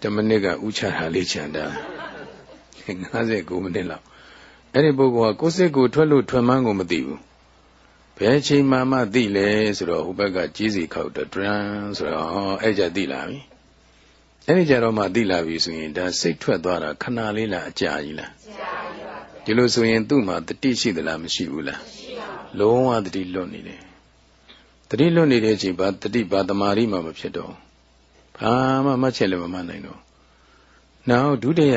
တမနစ်ကဥချတာလေးချန်တာ59မိနစ်လောက်အဲ့ဒီပုဂ္ဂိုလ်ကကိုယ်စိတ်ကိုထွက်လို့ထွက်မှန်းကိုမသိဘူးဘယ်ချိန်မှမှသိလဲဆိုတော့ဟိုဘက်ကကြီးစီခောက်တော့ဒရန်ဆိုတော့အဲ့ကြသိလာပြီ အဲ့ဒီကြတော့မှသိလာပြီဆိုရင်ဒါစိတ်ထွက်သွားတာခဏလေးလားအကြာကြီးလားဒီလိုဆိုရင်သူ့မှာတတိရှိသလားမရှိဘူးလားလုံးဝတတိလွတ်နေတယ်တတိလွတ်နေတဲ့အချိန်ဘာတတိဘာတမာရီမှမဖြစ်တော့ဘာမှမှတ်ချက်လည်းမမှတ်နိုင်တော့နောက်ဒုတိယ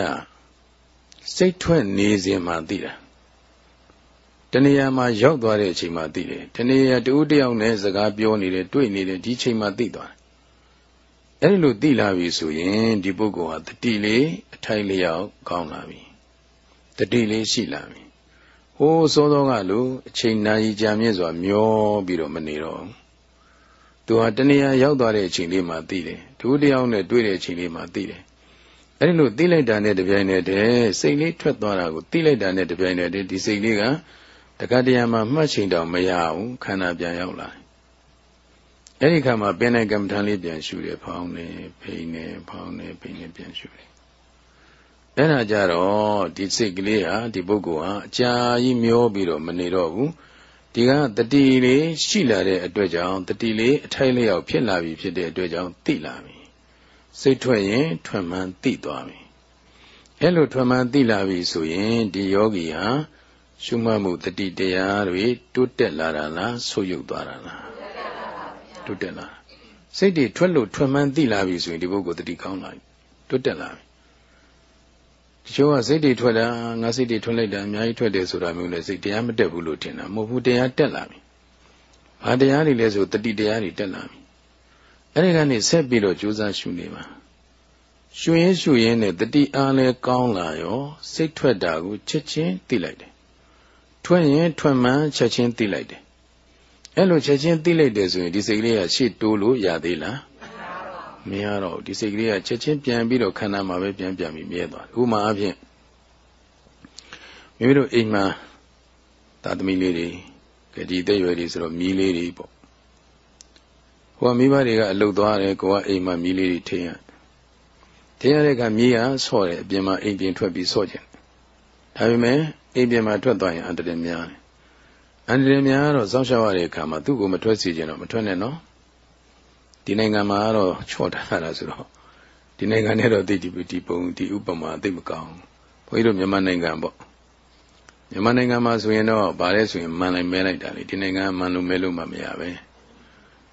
စိတ်ထွက်နေစဉ်မှာသိတာတဏှာမှာရောက်သွားတဲ့အချိန်မှာသိတယ်တဏှာတူတယောက်နဲ့စကားပြောနေတယ်တွေ့နေတယ်ဒီချိန်မှာသိသွားတယ် အဲ့ဒီလိုသိလာပြီဆိုရင်ဒီပုဂ္ဂိုလ်ဟာတတိလေးအထိုက်လျောက်ကောင်းလာပြီတတိလေးရှိလာပြီဟိုးစောစောကလိုအချိန်နာရီကြာမြင့်စွာမျောပြီးတော့မနေတော့သူဟာတဏှာရောက်သွားတဲ့အချိန်လေးမှာသိတယ်ဒုတယောက်နဲ့တွေ့တဲ့အချိန်လေးမှာသိတယ်အဲ့ဒီလိုသိလိုက်တာနဲ့တပြိုင်နက်တည်းစိတ်လေးထွက်သွားတာကိုသိလိုက်တာနဲ့တပြိုင်နက်တည်းဒီစိတ်လေးကတခါတရံမှာမှတ်ချိန်တောင်မရဘူးခန္ဓာပြန်ရောက်လာ အဲ့ဒီခါမှာပင်တဲ့ကမ္မထန်လေးပြန်ရှုတယ်ဖောင်းနေဖိနေဖောင်းနေဖိနေပြန်ရှုတယ်အဲ့ဒါကြတော့ဒီစိတ်ကလေးဟာဒီပုဂ္ဂိုလ်ဟာအကြာကြီးမျောပြီးတော့မနေတော့ဘူးဒီကတတိလေးရှိလာတဲ့အတွက်ကြောင့်တတိလေးအထိုက်လျောက်ဖြစ်လာပြီဖြစ်တဲ့အတွက်ကြောင့်သိလာပြီစိတ်ထွက်ရင်ထွက်မှန်းသိသွားပြီအဲ့လိုထွက်မှန်းသိလာပြီဆိုရင်ဒီယောဂီဟာရှုမှတ်မှုတတိတရားတွေတိုးတက်လာတာလားဆုတ်ယုတ်သွားတာလား တိုးတက်လာစိတ်တွေထွက်လို့ထွက်မှန်းသိလာပြီဆိုရင်ဒီပုဂ္ဂိုလ်တတိကောင်းလာပြီတိုးတက်လာပြီတချို့ကစိတ်တွေထွက်တာငါစိတ်တွေထွက်လိုက်တာအများကြီးထွက်တယ်ဆိုတာမျိုးနဲ့စိတ်တရားမတက်ဘူးလို့ထင်တာမဟုတ်ဘူးတရားတက်လာပြီဘာတရားတွေလဲဆိုတတိတရားတွေတက်လာပြီအဲ့ဒီကနေဆက်ပြီးတော့ကြိုးစားရှုနေပါရှုရင်ရှုရင်နဲ့တတိအားလဲကောင်းလာရောစိတ်ထွက်တာကိုချက်ချင်းသိလိုက်တယ်ထွက်ရင်ထွက်မှန်းချက်ချင်းသိလိုက်တယ် အဲ့လိုချက်ချင်းသိလိုက်တယ်ဆိုရင်ဒီစိတ်ကလေးကရှေ့တိုးလို့ရသေးလားမရတော့ဒီစိတ်ကလေးကချက်ချင်းပြန်ပြီးတော့ခန္ဓာမှာပဲပြန်ပြန်ပြီးမြဲသွားဥမာအဖြစ်မိမိတို့အိမ်မှာသာသမီလေးတွေကဒီတဲ့ရွယ်တွေဆိုတော့မြီးလေးတွေပေါ့ဟိုကမိဘတွေကအလုတ်သွားတယ်ကိုကအိမ်မှာမြီးလေးတွေထင်းရထင်းရတဲ့အခါမြီးကဆော့တယ်အပြင်မှာအိမ်ပြင်ထွက်ပြီးဆော့ကျင်ဒါပေမဲ့အိမ်ပြင်မှာထွက်သွားရင်အန္တရာယ်များတယ် အန္တရာယ်များတော့စောင့်ရှောက်ရတဲ့အခါမှာသူ့ကိုမထွက်စီခြင်းတော့မထွက်နဲ့နော်ဒီနိုင်ငံမှာတော့ချော့ထားတာဆိုတော့ဒီနိုင်ငံနဲ့တော့သိဒီဒီပုံဒီဥပမာသိမကောင်းဘုန်းကြီးတို့မြန်မာနိုင်ငံပေါ့မြန်မာနိုင်ငံမှာဆိုရင်တော့ဗာလဲဆိုရင်မှန်လိုက်မဲလိုက်တာလေဒီနိုင်ငံမှန်လို့မဲလို့မှမရပဲ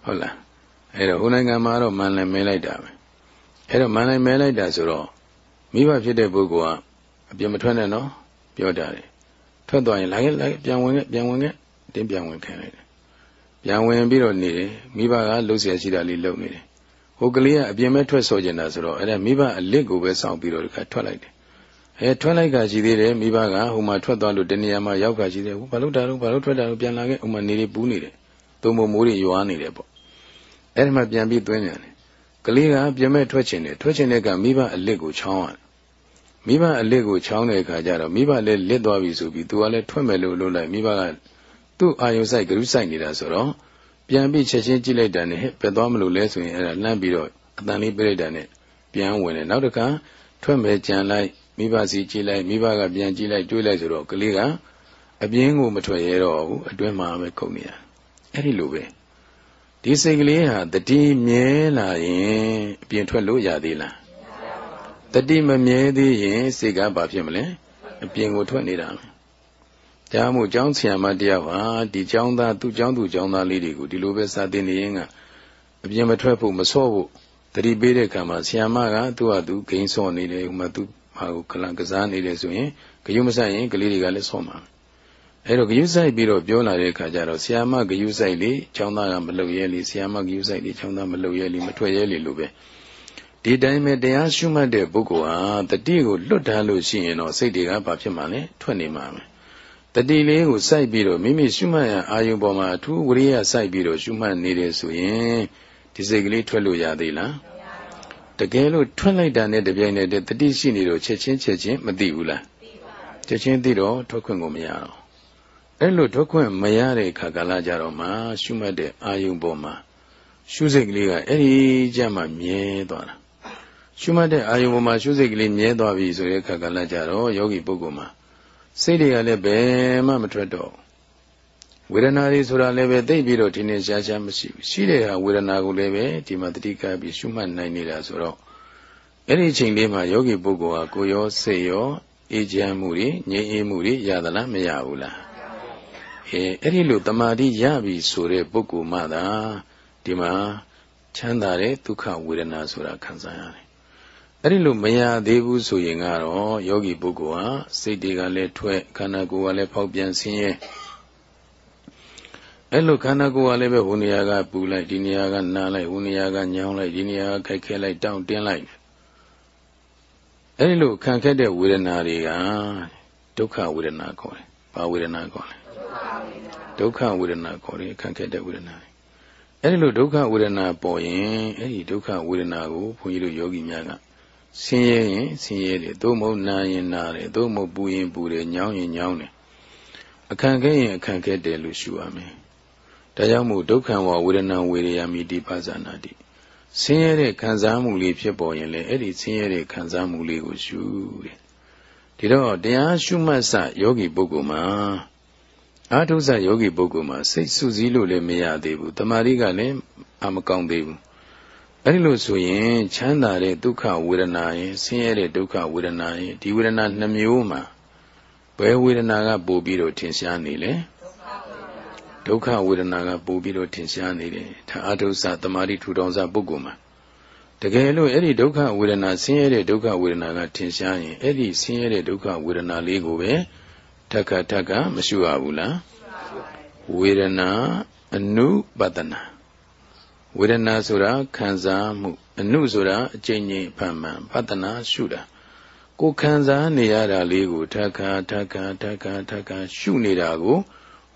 ဟုတ်လားအဲ့တော့ဟိုနိုင်ငံမှာတော့မှန်လိုက်မဲလိုက်တာပဲအဲ့တော့မှန်လိုက်မဲလိုက်တာဆိုတော့မိဘဖြစ်တဲ့ပုဂ္ဂိုလ်ကအပြစ်မထွက်နဲ့နော်ပြောတာလေထွက်သွားရင်လာခဲ့လာခဲ့ပြန်ဝင်ခဲ့ပြန်ဝင်ခဲ့ တင်းပြန်ဝင်ခံလိုက်တယ်။ပြန်ဝင်ပြီးတော့နေတယ်မိဘကလှုပ်ရှားရှိတာလေးလုပ်နေတယ်။ဟိုကလေးကအပြင်မဲ့ထွက်ဆော်ကျင်တာဆိုတော့အဲ့ဒါမိဘအလစ်ကိုပဲစောင့်ပြီးတော့ဒီကထွက်လိုက်တယ်။အဲထွက်လိုက်ကရှိသေးတယ်မိဘကဟိုမှာထွက်သွားလို့တနေရာမှာရောက်ကရှိသေးဘူး။ဘာလို့တာလို့ဘာလို့ထွက်တာလို့ပြန်လာခဲ့ဟိုမှာနေလေးပူးနေတယ်။သုံးမမိုးတွေရွာနေတယ်ပေါ့။အဲ့ဒီမှာပြန်ပြီးသွင်းတယ်။ကလေးကအပြင်မဲ့ထွက်ချင်တယ်ထွက်ချင်တဲ့ကမိဘအလစ်ကိုချောင်းရတယ်မိဘအလစ်ကိုချောင်းတဲ့အခါကျတော့မိဘလည်းလစ်သွားပြီဆိုပြီးသူကလည်းထွက်မယ်လို့လို့လိုက်မိဘက သူ့အာယုဆိုင်ဂရုစိုက်နေတာဆိုတော့ပြန်ပြီးချက်ချင်းကြည့်လိုက်တာနဲ့ဟဲ့ပြတ်သွားမလို့လဲဆိုရင်အဲ့ဒါလှမ်းပြီးတော့အတန်လေးပြလိုက်တာနဲ့ပြန်ဝင်တယ်နောက်တစ်ခါထွက်မယ်ကြံလိုက်မိဘစီကြည့်လိုက်မိဘကပြန်ကြည့်လိုက်တွေးလိုက်ဆိုတော့ကလေးကအပြင်းကိုမထွက်ရတော့ဘူးအတွင်းမှာပဲခုန်နေရအဲ့ဒီလိုပဲဒီစိတ်ကလေးဟာတတိမြဲလာရင်အပြင်ထွက်လို့ရသေးလားတတိမမြဲသေးရင်စိတ်ကဘာဖြစ်မလဲအပြင်ကိုထွက်နေတာ ဒါမှမဟုတ်ကျောင်းဆရာမတယောက်ဟာဒီကျောင်းသားသူ့ကျောင်းသူကျောင်းသားလေးတွေကိုဒီလိုပဲစာသင်နေရင်ကအပြင်မထွက်ဖို့မစော့ဖို့တတိပေးတဲ့ကံမှာဆရာမကသူ့ဟာသူဂိမ်းစော့နေတယ်ဟိုမှာသူဟာကိုခလန်ကစားနေတယ်ဆိုရင်ဂယုမဆိုင်ရင်ကလေးတွေကလည်းစော့မှာအဲ့တော့ဂယုဆိုင်ပြီးတော့ပြောလာတဲ့အခါကျတော့ဆီယာမဂယုဆိုင်လေចောင်းသားကမလုပ်ရဲလေဆီယာမဂယုဆိုင်လေចောင်းသားမလုပ်ရဲလေမထွက်ရဲလေလို့ပဲဒီတိုင်းပဲတရားရှုမှတ်တဲ့ပုဂ္ဂိုလ်ဟာတတိကိုလွတ်ထားလို့ရှိရင်တော့စိတ်တွေကဘာဖြစ်မှလဲထွက်နေမှာမယ် တတိလေးကိုစိုက်ပြီးတော့မိမိရှုမှတ်ရအာယုံပေါ်မှာအထူးဝရိယစိုက်ပြီးတော့ရှုမှတ်နေတယ်ဆိုရင်ဒီစိတ်ကလေးထွက်လို့ရသေးလားတကယ်လို့ထွက်လိုက်တာနဲ့တပြိုင်နက်တည်းတတိရှိနေတော့ချက်ချင်းချက်ချင်းမသိဘူးလားချက်ချင်းသိတော့ထွက်ခွင့်ကိုမရတော့အဲ့လိုထွက်ခွင့်မရတဲ့ခါကာလကြတော့မှရှုမှတ်တဲ့အာယုံပေါ်မှာရှုစိတ်ကလေးကအဲ့ဒီကြမှာမြဲသွားတာရှုမှတ်တဲ့အာယုံပေါ်မှာရှုစိတ်ကလေးမြဲသွားပြီဆိုတဲ့ခါကာလကြတော့ယောဂီပုဂ္ဂိုလ်မှာ စိတ်တွေကလည်းဘယ်မှမထွက်တော့ဝေဒနာတွေဆိုတာလည်းပဲသိပြီးတော့ဒီနေ့ရှားရှားမရှိဘူးရှိတဲ့ဟာဝေဒနာကိုလည်းပဲဒီမှာတတိကပြီးရှုမှတ်နိုင်နေတာဆိုတော့အဲ့ဒီအချိန်လေးမှာယောဂီပုဂ္ဂိုလ်ဟာကိုရောစိတ်ရောအေးချမ်းမှုတွေငြိမ်းအေးမှုတွေရသလားမရဘူးလားအဲအဲ့ဒီလိုတမာတိရပြီဆိုတဲ့ပုဂ္ဂိုလ်မှသာဒီမှာချမ်းသာတဲ့ဒုက္ခဝေဒနာဆိုတာခံစားရတယ် အဲ့ဒီလိုမရသေးဘူးဆိုရင်ကတော့ယောဂီပုဂ္ဂိုလ်ဟာစိတ်တွေကလည်းထွက်ခန္ဓာကိုယ်ကလည်းဖောက်ပြန်ဆင်းရဲအဲ့လိုခန္ဓာကိုယ်ကလည်းပဲဟိုနေရာကပူလိုက်ဒီနေရာကနားလိုက်ဟိုနေရာကညောင်းလိုက်ဒီနေရာကခိုက်ခဲလိုက်တောင့်တင်းလိုက်အဲ့ဒီလိုခံခဲ့တဲ့ဝေဒနာတွေကဒုက္ခဝေဒနာခေါ်တယ်။ဘာဝေဒနာခေါ်လဲ။ဒုက္ခဝေဒနာခေါ်တယ်ခံခဲ့တဲ့ဝေဒနာ။အဲ့ဒီလိုဒုက္ခဝေဒနာပေါ်ရင်အဲ့ဒီဒုက္ခဝေဒနာကိုဘုန်းကြီးတို့ယောဂီများက ဆင်းရဲရင်ဆင်းရဲတယ်သို့မဟုတ်နာရင်နာတယ်သို့မဟုတ်ပူရင်ပူတယ်ညောင်းရင်ညောင်းတယ်အခန့်ခဲရင်အခန့်ခဲတယ်လို့ရှုရမယ်ဒါကြောင့်မို့ဒုက္ခဝဝေဒနာဝေရယမိတိပါဇာနာတိဆင်းရဲတဲ့ခံစားမှုလေးဖြစ်ပေါ်ရင်လည်းအဲ့ဒီဆင်းရဲတဲ့ခံစားမှုလေးကိုရှုတယ်ဒီတော့တရားရှုမှတ်စယောဂီပုဂ္ဂိုလ်မှာအာထုဇယောဂီပုဂ္ဂိုလ်မှာစိတ်စုစည်းလို့လည်းမရသေးဘူးတမာရီကလည်းအမကောင်းသေးဘူး အဲဒီလိုဆိုရင်ချမ်းသာတဲ့ဒုက္ခဝေဒနာရင်ဆင်းရဲတဲ့ဒုက္ခဝေဒနာရင်ဒီဝေဒနာနှမျိုးမှာဘယ်ဝေဒနာကပိုပြီးတော့ထင်ရှားနေလဲဒုက္ခဝေဒနာကပိုပြီးတော့ထင်ရှားနေတယ်ဒါအတုစတမာတိထူထောင်စပုဂ္ဂိုလ်မှာတကယ်လို့အဲ့ဒီဒုက္ခဝေဒနာဆင်းရဲတဲ့ဒုက္ခဝေဒနာကထင်ရှားရင်အဲ့ဒီဆင်းရဲတဲ့ဒုက္ခဝေဒနာလေးကိုပဲထက်ခါထက်ခါမရှုရဘူးလားဝေဒနာအနုပတနာ ဝေဒနာဆိုတာခံစားမှုအနုဆိုတာအကျဉ်းချင်းဖန်မှန်ပတ္တနာရှုတာကိုခံစားနေရတာလေးကိုထခါထခါထခါထခါရှုနေတာကို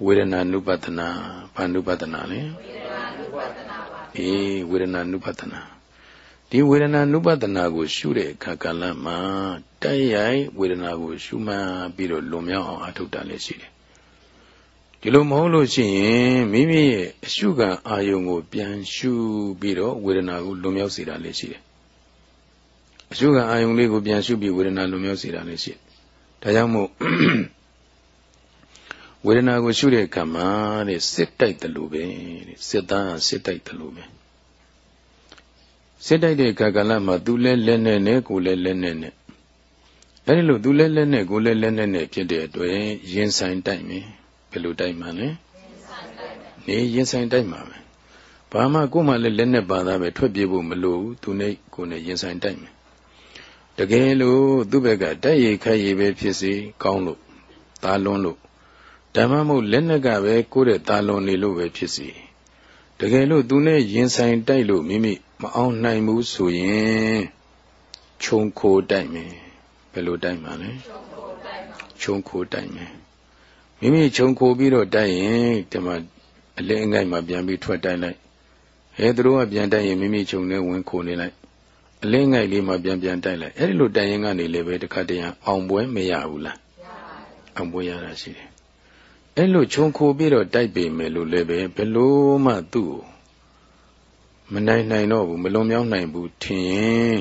ဝေဒနာနုပတနာဘာနုပတနာလဲဝေဒနာနုပတနာပါအေးဝေဒနာနုပတနာဒီဝေဒနာနုပတနာကို ရှုတဲ့အခါကလည်းမှာတိုက်ရိုက်ဝေဒနာကို ရှုမှတ်ပြီးတော့လွန်မြောက်အောင်အထုတ်တာလည်းရှိတယ် ဒီလိုမဟုတ်လို့ရှိရင်မိမိရဲ့အရှုခံအာယုံကိုပြန်ရှုပြီးတော့ဝေဒနာကိုလွန်မြောက်စေတာလည်းရှိတယ်အရှုခံအာယုံလေးကိုပြန်ရှုပြီးဝေဒနာလွန်မြောက်စေတာလည်းရှိတယ်ဒါကြောင့်မို့ဝေဒနာကိုရှုတဲ့အခါမှာတဲ့စစ်တိုက်တယ်လို့ပဲတဲ့စစ်သားစစ်တိုက်တယ်လို့ပဲစစ်တိုက်တဲ့အခါကလည်းမှသူလဲလက်နဲ့နဲ့ကိုလဲလက်နဲ့နဲ့အဲဒီလိုသူလဲလက်နဲ့ကိုလဲလက်နဲ့နဲ့ဖြစ်တဲ့အတွက်ရင်ဆိုင်တိုက်မယ် ဘယ်လိုတိုက်မှလဲနေရင်ဆိုင်တိုက်မှာပဲဘာမှကိုယ်မှလည်းလက်နဲ့ပါသားပဲထွက်ပြေးဖို့မလိုဘူးသူနဲ့ကိုယ်နဲ့ရင်ဆိုင်တိုက်မယ်တကယ်လို့သူ့ဘက်ကတိုက်ရိုက်ခိုက်ရည်ပဲဖြစ်စေကောင်းလို့သာလွန်းလို့ဓမ္မမို့လက်နဲ့ကပဲကိုယ့်ရဲ့သာလွန်နေလို့ပဲဖြစ်စီတကယ်လို့သူနဲ့ရင်ဆိုင်တိုက်လို့မိမိမအောင်နိုင်ဘူးဆိုရင်ခြုံခိုတိုက်မယ်ဘယ်လိုတိုက်မှာလဲခြုံခိုတိုက်မယ် မိမိခြုံခိုပြီးတော့တိုက်ရင်ဒီမှာအလင်းအငိုက်မှာပြန်ပြီးထွက်တိုက်လိုက်အဲသူတို့ကပြန်တိုက်ရင်မိမိခြုံနဲ့ဝင်ခိုနေလိုက်အလင်းငိုက်လေးမှာပြန်ပြန်တိုက်လိုက်အဲဒီလိုတိုက်ရင်ကနေလည်းပဲတခါတည်းအောင်ပွဲမရဘူးလားအောင်ပွဲရတာရှိတယ်အဲ့လိုခြုံခိုပြီးတော့တိုက်ပေမယ်လို့လည်းပဲဘယ်လို့မှသူ့ကိုမနိုင်နိုင်တော့ဘူးမလွန်မြောက်နိုင်ဘူးထင်ရင်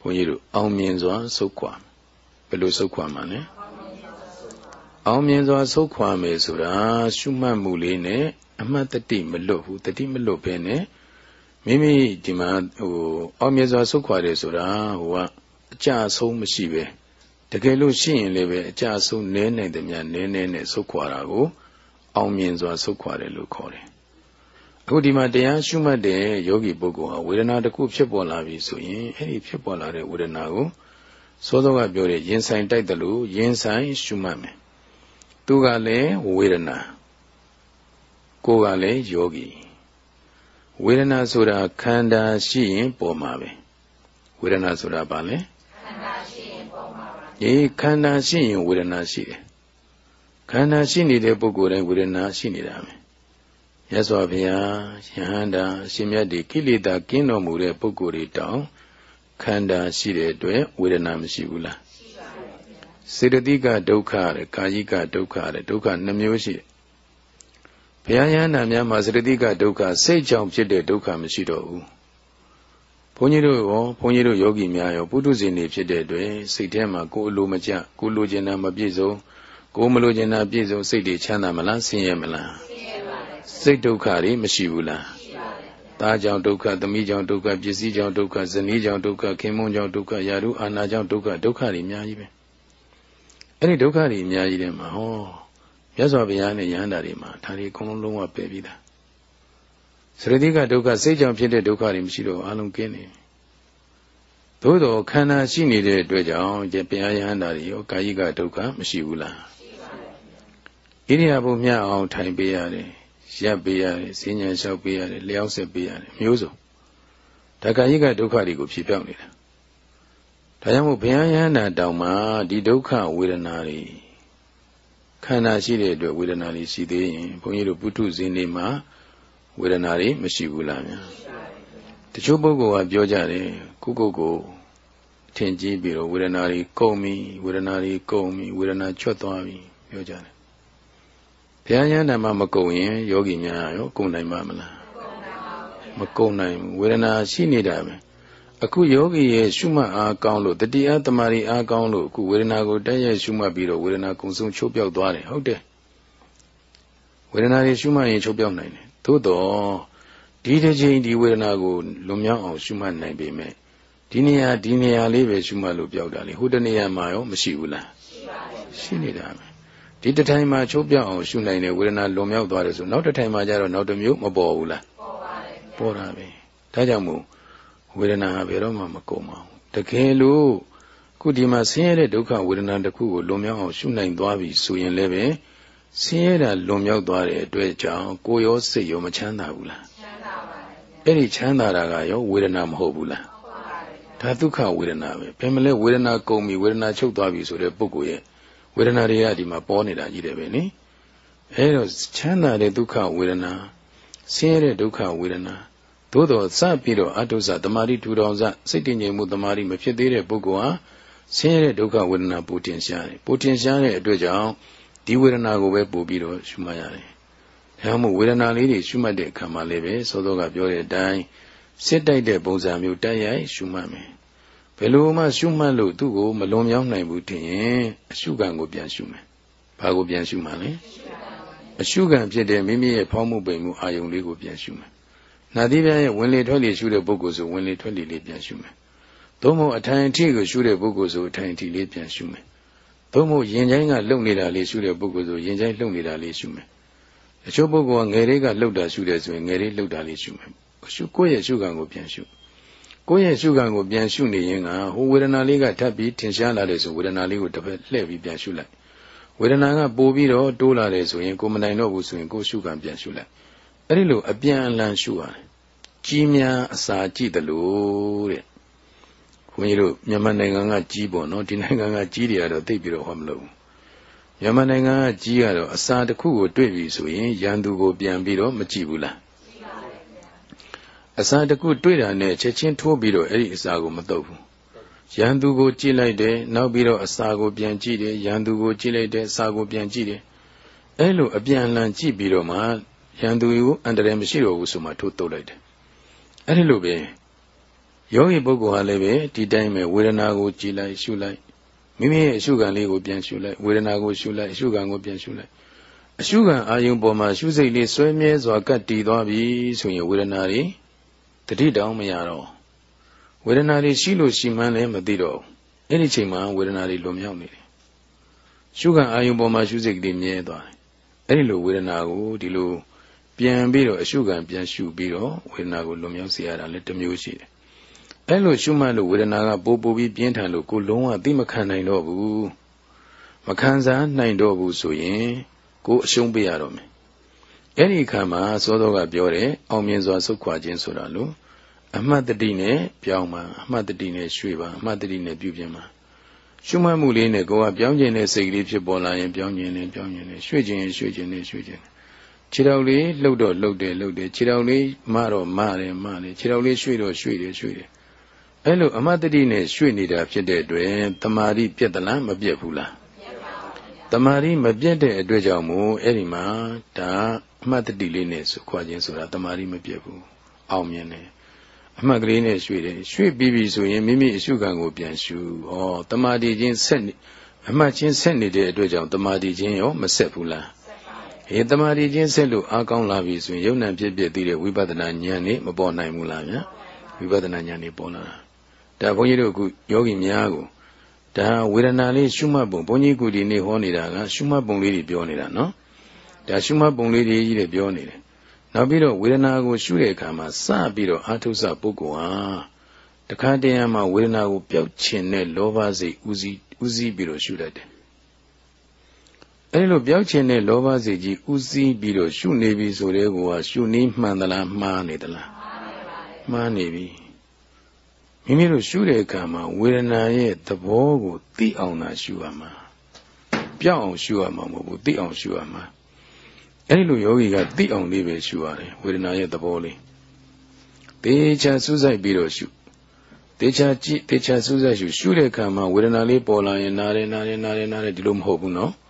ဘုန်းကြီးတို့အောင်မြင်စွာဆုတ်ခွာဘယ်လိုဆုတ်ခွာမှာလဲ အောင်မြင်စွာဆုတ်ခွာမယ်ဆိုတာရှုမှတ်မှုလေးနဲ့အမှတ်တတိမလွတ်ဘူးတတိမလွတ်ဘဲနဲ့မိမိဒီမှာဟိုအောင်မြင်စွာဆုတ်ခွာတယ်ဆိုတာဟိုကအကြဆုံးမရှိပဲတကယ်လို့ရှိရင်လည်းပဲအကြဆုံးနည်းနိုင်တယ်များနည်းနည်းနဲ့ဆုတ်ခွာတာကိုအောင်မြင်စွာဆုတ်ခွာတယ်လို့ခေါ်တယ်အခုဒီမှာတရားရှုမှတ်တဲ့ယောဂီပုဂ္ဂိုလ်ဟာဝေဒနာတစ်ခုဖြစ်ပေါ်လာပြီဆိုရင်အဲ့ဒီဖြစ်ပေါ်လာတဲ့ဝေဒနာကိုစောစောကပြောတဲ့ရင်ဆိုင်တိုက်တယ်လို့ရင်ဆိုင်ရှုမှတ်မယ် သူကလည်းဝေဒနာကိုယ်ကလည်းယောဂီဝေဒနာဆိုတာခန္ဓာရှိရင်ပေါ်မှာပဲဝေဒနာဆိုတာဘာလဲခန္ဓာရှိရင်ပေါ်မှာပါအေးခန္ဓာရှိရင်ဝေဒနာရှိတယ်ခန္ဓာရှိနေတဲ့ပုဂ္ဂိုလ်တိုင်းဝေဒနာရှိနေတာပဲရသော်ဘုရားယဟန္တာအရှင်မြတ်ဒီကိလေသာကင်းတော်မူတဲ့ပုဂ္ဂိုလ်တွေတောင်ခန္ဓာရှိတဲ့အတွက်ဝေဒနာမရှိဘူးလားရှိပါဘူး စေတသိကဒုက္ခတဲ့ကာယိကဒုက္ခတဲ့ဒုက္ခနှမျိုးရှိတယ်ဘုရားယဟန္တာများမှာစေတသိကဒုက္ခစိတ်ကြောင့်ဖြစ်တဲ့ဒုက္ခမရှိတော့ဘူးဘုန်းကြီးတို့ရောဘုန်းကြီးတို့ယောဂီများရောပုထုဇဉ်တွေဖြစ်တဲ့အတွက်စိတ်ထဲမှာကိုယ်အလိုမကျကိုယ်လိုချင်တာမပြည့်စုံကိုယ်မလိုချင်တာပြည့်စုံစိတ်တွေချမ်းသာမလားဆင်းရဲမလားဆင်းရဲပါဘူးစိတ်ဒုက္ခတွေမရှိဘူးလားရှိပါဘူးသားကြောင့်ဒုက္ခသမီးကြောင့်ဒုက္ခပစ္စည်းကြောင့်ဒုက္ခဇနီးကြောင့်ဒုက္ခခင်မွန်းကြောင့်ဒုက္ခယာရုအာနာကြောင့်ဒုက္ခဒုက္ခတွေအများကြီးပဲ အဲ့ဒီဒုက္ခတွေအများကြီးတဲ့မှာဟောမြတ်စွာဘုရားနဲ့ယဟန္တာတွေမှာဒါတွေအကုန်လုံးလုံးဝပယ်ပြီးသားစရတိကဒုက္ခစိတ်ကြောင့်ဖြစ်တဲ့ဒုက္ခတွေမရှိတော့အလုံးကင်းနေသို့တော့ခန္ဓာရှိနေတဲ့အတွက်ကြောင့်ဘုရားယဟန္တာတွေရောကာယိကဒုက္ခမရှိဘူးလားဣရိယာပုမြအောင်ထိုင်ပေးရတယ်ရပ်ပေးရတယ်စဉ္ညာလျှောက်ပေးရတယ်လျှောက်ဆက်ပေးရတယ်မျိုးစုံဒါကာယိကဒုက္ခတွေကိုဖြေပြောင်းနေတာ ဒါကြောင့်မို့ဘုရားယဟန္တာတောင်မှဒီဒုက္ခဝေဒနာတွေခန္ဓာရှိတဲ့အတွက်ဝေဒနာတွေရှိသေးရင်ဘုန်းကြီးတို့ပုထုဇဉ်တွေမှာဝေဒနာတွေမရှိဘူးလားများတချို့ပုဂ္ဂိုလ်ကပြောကြတယ်ကိုကိုကိုထင်ကြီးပြီးတော့ဝေဒနာတွေကုန်ပြီဝေဒနာတွေကုန်ပြီဝေဒနာချွတ်သွားပြီပြောကြတယ်ဘုရားယန္တမမကုန်ရင်ယောဂီများရောကုန်နိုင်မှာမလားမကုန်နိုင်ဘူးဝေဒနာရှိနေတာပဲ အခုယောဂီရဲ့ရှုမှတ်အားကောင်းလို့တတိယသမารီအားကောင်းလို့အခုဝေဒနာကိုတက်ရဲ့ရှုမှတ်ပြီးတော့ဝေဒနာကုံဆုံးချုပ်ပြောက်သွားတယ်ဟုတ်တယ်ဝေဒနာတွေရှုမှတ်ရင်ချုပ်ပြောက်နိုင်တယ်သို့တော့ဒီတစ်ချိန်ဒီဝေဒနာကိုလွန်မြောက်အောင်ရှုမှတ်နိုင်ပေမဲ့ဒီနေရာဒီနေရာလေးပဲရှုမှတ်လို့ပြောက်တာလေဟိုတနေရာမှာရောမရှိဘူးလားရှိပါတယ်ရှိနေတာပဲဒီတစ်ထိုင်မှာချုပ်ပြောက်အောင်ရှုနိုင်တယ်ဝေဒနာလွန်မြောက်သွားတယ်ဆိုနောက်တစ်ထိုင်မှာကျတော့နောက်တစ်မျိုးမပေါ်ဘူးလားပေါ်ပါတယ်ပေါ်တာပဲဒါကြောင့်မို့ ဝေဒနာဟာဘယ်တော့မှမကုန်ပါဘူးတကယ်လို့ခုဒီမှာဆင်းရဲတဲ့ဒုက္ခဝေဒနာတစ်ခုကိုလွန်မြောက်အောင်ရှုနိုင်သွားပြီဆိုရင်လည်းပဲဆင်းရဲတာလွန်မြောက်သွားတဲ့အတွက်ကြောင့်ကိုယ်ရောစိတ်ရောမချမ်းသာဘူးလားချမ်းသာပါတယ်အဲ့ဒီချမ်းသာတာကရောဝေဒနာမဟုတ်ဘူးလားဟုတ်ပါတယ်ဒါဒုက္ခဝေဒနာပဲဘယ်မလဲဝေဒနာကုန်ပြီဝေဒနာချုပ်သွားပြီဆိုတဲ့ပုဂ္ဂိုလ်ရဲ့ဝေဒနာတွေကဒီမှာပေါ်နေတာကြီးတယ်ပဲနိအဲတော့ချမ်းသာတဲ့ဒုက္ခဝေဒနာဆင်းရဲတဲ့ဒုက္ခဝေဒနာ သို့တော်စပြီးတော့အတုဇတမာတိထူထောင်စစိတ်တည်ငြိမ်မှုတမာတိမဖြစ်သေးတဲ့ပုဂ္ဂိုလ်ဟာဆင်းရဲတဲ့ဒုက္ခဝေဒနာပူတင်ရှားတယ်ပူတင်ရှားတဲ့အတွက်ကြောင့်ဒီဝေဒနာကိုပဲပို့ပြီးတော့ရှုမှတ်ရတယ်။ဒါမှမဟုတ်ဝေဒနာလေးတွေရှုမှတ်တဲ့အခါမှာလည်းပဲသောသောကပြောတဲ့အတိုင်းစစ်တိုက်တဲ့ပုံစံမျိုးတိုက်ရိုက်ရှုမှတ်မယ်။ဘယ်လိုမှရှုမှတ်လို့သူ့ကိုမလွန်မြောက်နိုင်ဘူးတင်ရင်အရှုခံကိုပြန်ရှုမယ်။ဘာကိုပြန်ရှုမှလဲ။အရှုခံဖြစ်တဲ့မိမိရဲ့ဖောင်းမှုပိန်မှုအာယုံလေးကိုပြန်ရှုမယ်။ နာသီးပြရဲ့ဝင်လေထွက်လေရှုတဲ့ပုဂ္ဂိုလ်ဆိုဝင်လေထွက်လေလေးပြန်ရှုမယ်။သို့မဟုတ်အထိုင်အထိကိုရှုတဲ့ပုဂ္ဂိုလ်ဆိုအထိုင်အထိလေးပြန်ရှုမယ်သို့မဟုတ်ရင်ချိုင်းကလှုပ်နေတာလေးရှုတဲ့ပုဂ္ဂိုလ်ဆိုရင်ချိုင်းလှုပ်နေတာလေးရှုမယ်။အချို့ပုဂ္ဂိုလ်ကငယ်လေးကလှုပ်တာရှုတယ်ဆိုရင်ငယ်လေးလှုပ်တာလေးရှုမယ်။ရှုကိုယ့်ရဲ့ရှုခံကိုပြန်ရှု။ကိုယ့်ရဲ့ရှုခံကိုပြန်ရှုနေရင်ကဟိုဝေဒနာလေးကထပ်ပြီးထင်ရှားလာတယ်ဆိုဝေဒနာလေးကိုတစ်ဖက်လှည့်ပြီးပြန်ရှုလိုက်။ဝေဒနာကပိုပြီးတော့တိုးလာတယ်ဆိုရင်ကိုမနိုင်တော့ဘူးဆိုရင်ကိုရှုခံပြန်ရှုလိုက်။ အဲ့ဒီလိုအပြန်အလှန်ရှုရတယ်။ကြီးများအစာကြည့်တယ်လို့တဲ့ဘုန်းကြီးတို့မြန်မာနိုင်ငံကကြီးပေါ့နော်ဒီနိုင်ငံကကြီးတွေကတော့သိပြီးတော့ဟောမလို့မြန်မာနိုင်ငံကကြီးကတော့အစာတစ်ခုကိုတွေ့ပြီဆိုရင်ရန်သူကိုပြန်ပြီးတော့မကြည့်ဘူးလားအစာတစ်ခုတွေ့တာနဲ့ချက်ချင်းထိုးပြီးတော့အဲ့ဒီအစာကိုမတုပ်ဘူးရန်သူကိုကြည့်လိုက်တယ်နောက်ပြီးတော့အစာကိုပြန်ကြည့်တယ်ရန်သူကိုကြည့်လိုက်တယ်အစာကိုပြန်ကြည့်တယ်အဲ့လိုအပြန်အလှန်ကြည့်ပြီးတော့မှ ရန်သူကိုအန္တရာယ်မရှိတော့ဘူးဆိုမှထိုးတုပ်လိုက်တယ်အဲ့ဒီလိုပဲယောဂီပုဂ္ဂိုလ်ဟာလည်းပဲဒီတိုင်းပဲဝေဒနာကိုကြည်လိုက်ရှုလိုက်မိမိရဲ့အရှုခံလေးကိုပြန်ရှုလိုက်ဝေဒနာကိုရှုလိုက်အရှုခံကိုပြန်ရှုလိုက်အရှုခံအာယုံပေါ်မှာရှုစိတ်လေးဆွဲမြဲစွာကတ်တည်သွားပြီဆိုရင်ဝေဒနာတွေတတိတောင်မရတော့ဝေဒနာတွေရှိလို့ရှိမှန်းလည်းမသိတော့အဲ့ဒီချိန်မှာဝေဒနာတွေလွန်မြောက်နေတယ်ရှုခံအာယုံပေါ်မှာရှုစိတ်ကလေးမြဲသွားတယ်အဲ့ဒီလိုဝေဒနာကိုဒီလို ပြန်ပြီးတော့အရှုခံပြန်ရှုပြီးတော့ဝေဒနာကိုလွန်မြောက်စေရတာလည်းတစ်မျိုးရှိတယ်အဲ့လိုရှုမှတ်လို့ဝေဒနာကပိုပိုပြီးပြင်းထန်လို့ကိုလုံးဝသိမခံနိုင်တော့ဘူးမခံစားနိုင်တော့ဘူးဆိုရင်ကိုအရှုံးပေးရတော့မယ်အဲ့ဒီအခါမှာသောသောကပြောတယ်အောင်မြင်စွာဆုတ်ခွာခြင်းဆိုတာလို့အမှတ်တတိနဲ့ပြောင်းပါအမှတ်တတိနဲ့ရွှေ့ပါအမှတ်တတိနဲ့ပြုပြင်ပါရှုမှတ်မှုလေးနဲ့ကိုကပြောင်းကျင်တဲ့စိတ်ကလေးဖြစ်ပေါ်လာရင်ပြောင်းကျင်တယ်ပြောင်းကျင်တယ်ရွှေ့ကျင်ရင်ရွှေ့ကျင်တယ်ရွှေ့ကျင်တယ် ခြေတော်လေးလှုပ်တော့လှုပ်တယ်လှုပ်တယ်ခြေတော်လေးမတော့မတယ်မတယ်ခြေတော်လေးရွှေ့တော့ရွှေ့တယ်ရွှေ့တယ်အဲ့လိုအမတ်တတိနဲ့ရွှေ့နေတာဖြစ်တဲ့အတွက်တမာတိပြက်သလားမပြက်ဘူးလားတမာတိမပြက်တဲ့အတွက်ကြောင့်မို့အဲ့ဒီမှာဒါအမတ်တတိလေးနဲ့ဆိုခွာခြင်းဆိုတာတမာတိမပြက်ဘူးအောင်မြင်တယ်အမှတ်ကလေးနဲ့ရွှေ့တယ်ရွှေ့ပြီးပြီဆိုရင်မိမိအရှုခံကိုပြန်ရှုဩတမာတိချင်းဆက်နေအမှတ်ချင်းဆက်နေတဲ့အတွက်ကြောင့်တမာတိချင်းရောမဆက်ဘူးလားဟေ တမာတိချင်းဆက်လို့အားကောင်းလာပြီဆိုရင်ယုံ nant ဖြစ်ဖြစ်သိတဲ့ဝိပဿနာဉာဏ်နဲ့မပေါ်နိုင်ဘူးလားဗျာဝိပဿနာဉာဏ်နဲ့ပေါ်လာတာဒါဘုန်းကြီးတို့အခုယောဂီများကိုဒါဝေဒနာလေးရှုမှတ်ပုံဘုန်းကြီးကုဒီနေ့ဟောနေတာကရှုမှတ်ပုံလေးတွေပြောနေတာနော်ဒါရှုမှတ်ပုံလေးတွေကြီးတွေပြောနေတယ်နောက်ပြီးတော့ဝေဒနာကိုရှုတဲ့အခါမှာစပြီးတော့အာထုဆပုဂ္ဂိုလ်ဟာတခါတည်းရမှာဝေဒနာကိုပျောက်ခြင်းနဲ့လောဘစိတ်ဥစည်းဥစည်းပြီးတော့ရှုတတ်တယ် အဲဒီလိုပျောက်ခြင်းနဲ့လောဘစိတ်ကြီးဥစည်းပြီးတော့ရှုနေပြီဆိုတဲ့ကောရှုနည်းမှန်သလားမှားနေသလားမှားနေပြီမိမိတို့ရှုတဲ့အခါမှာဝေဒနာရဲ့သဘောကိုသိအောင်သာရှုရမှာပြောင်းအောင်ရှုရမှာမဟုတ်ဘူးသိအောင်ရှုရမှာအဲဒီလိုယောဂီကသိအောင်လေးပဲရှုရတယ်ဝေဒနာရဲ့သဘောလေးတေချာစူးစိုက်ပြီးတော့ရှုတေချာကြည့်တေချာစူးစိုက်ရှုရှုတဲ့အခါမှာဝေဒနာလေးပေါ်လာရင်နားတယ်နားတယ်နားတယ်နားတယ်ဒီလိုမဟုတ်ဘူးနော်ပူ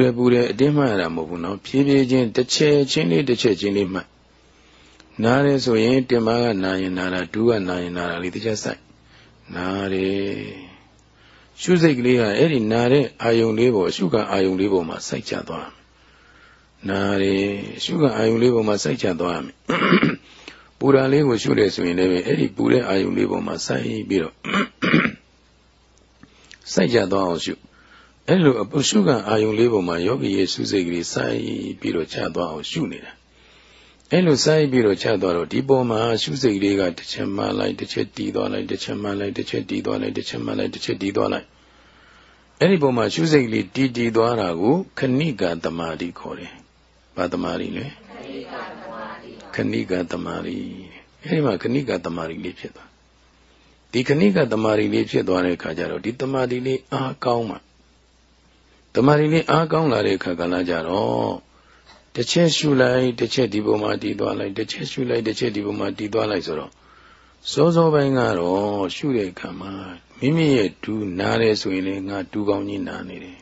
တယ်ပူတယ်အတင်းမှရတာမဟုတ်ဘူးနော်ဖြည်းဖြည်းချင်းတစ်ချက်ချင်းလေးတစ်ချက်ချင်းလေးမှတ်နားတယ်ဆိုရင်တင်ပါကနာရင်နာတာဒူးကနာရင်နာတာလေးတစ်ချက်စိုက်နာတယ်ရှုစိတ်ကလေးကအဲ့ဒီနာတဲ့အာယုံလေးပေါ်ရှုကအာယုံလေးပေါ်မှာစိုက်ချသွားနာတယ်ရှုကအာယုံလေးပေါ်မှာစိုက်ချသွားရမယ်ပူရာလေးကိုရှုတယ်ဆိုရင်လည်းအဲ့ဒီပူတဲ့အာယုံလေးပေါ်မှာစိုက်ပြီးတော့စိုက်ချသွားအောင်ရှု အဲ့လိုအရှုကအာယုံလေးပေါ်မှာယောဂီရဲ့ရှုစိတ်ကလေးစိုက်ပြီးတော့ချသွားအောင်ရှုနေတာအဲ့လိုစိုက်ပြီးတော့ချသွားတော့ဒီပေါ်မှာရှုစိတ်လေးကတစ်ချက်မှလိုက်တစ်ချက်တီးသွားလိုက်တစ်ချက်မှလိုက်တစ်ချက်တီးသွားလိုက်တစ်ချက်မှလိုက်တစ်ချက်တီးသွားလိုက်အဲ့ဒီပုံမှာရှုစိတ်လေးတီးတီးသွားတာကိုခဏိကသမာဓိခေါ်တယ်ဘာတမာရီလဲခဏိကတမာရီအဲဒီမှာခဏိကတမာရီလေးဖြစ်သွားဒီခဏိကတမာရီလေးဖြစ်သွားတဲ့အခါကျတော့ဒီတမာရီလေးအားကောင်းမှ တမာရီလေးအားကောင်းလာတဲ့အခါကလည်းကြတော့တစ်ချက်ရှုလိုက်တစ်ချက်ဒီပုံမှာတည်သွားလိုက်တစ်ချက်ရှုလိုက်တစ်ချက်ဒီပုံမှာတည်သွားလိုက်ဆိုတော့စောစောပိုင်းကတော့ရှုတဲ့အခါမှာမိမိရဲ့ဒူးနားတယ်ဆိုရင်လည်းငါဒူးကောင်းကြီးနားနေတယ်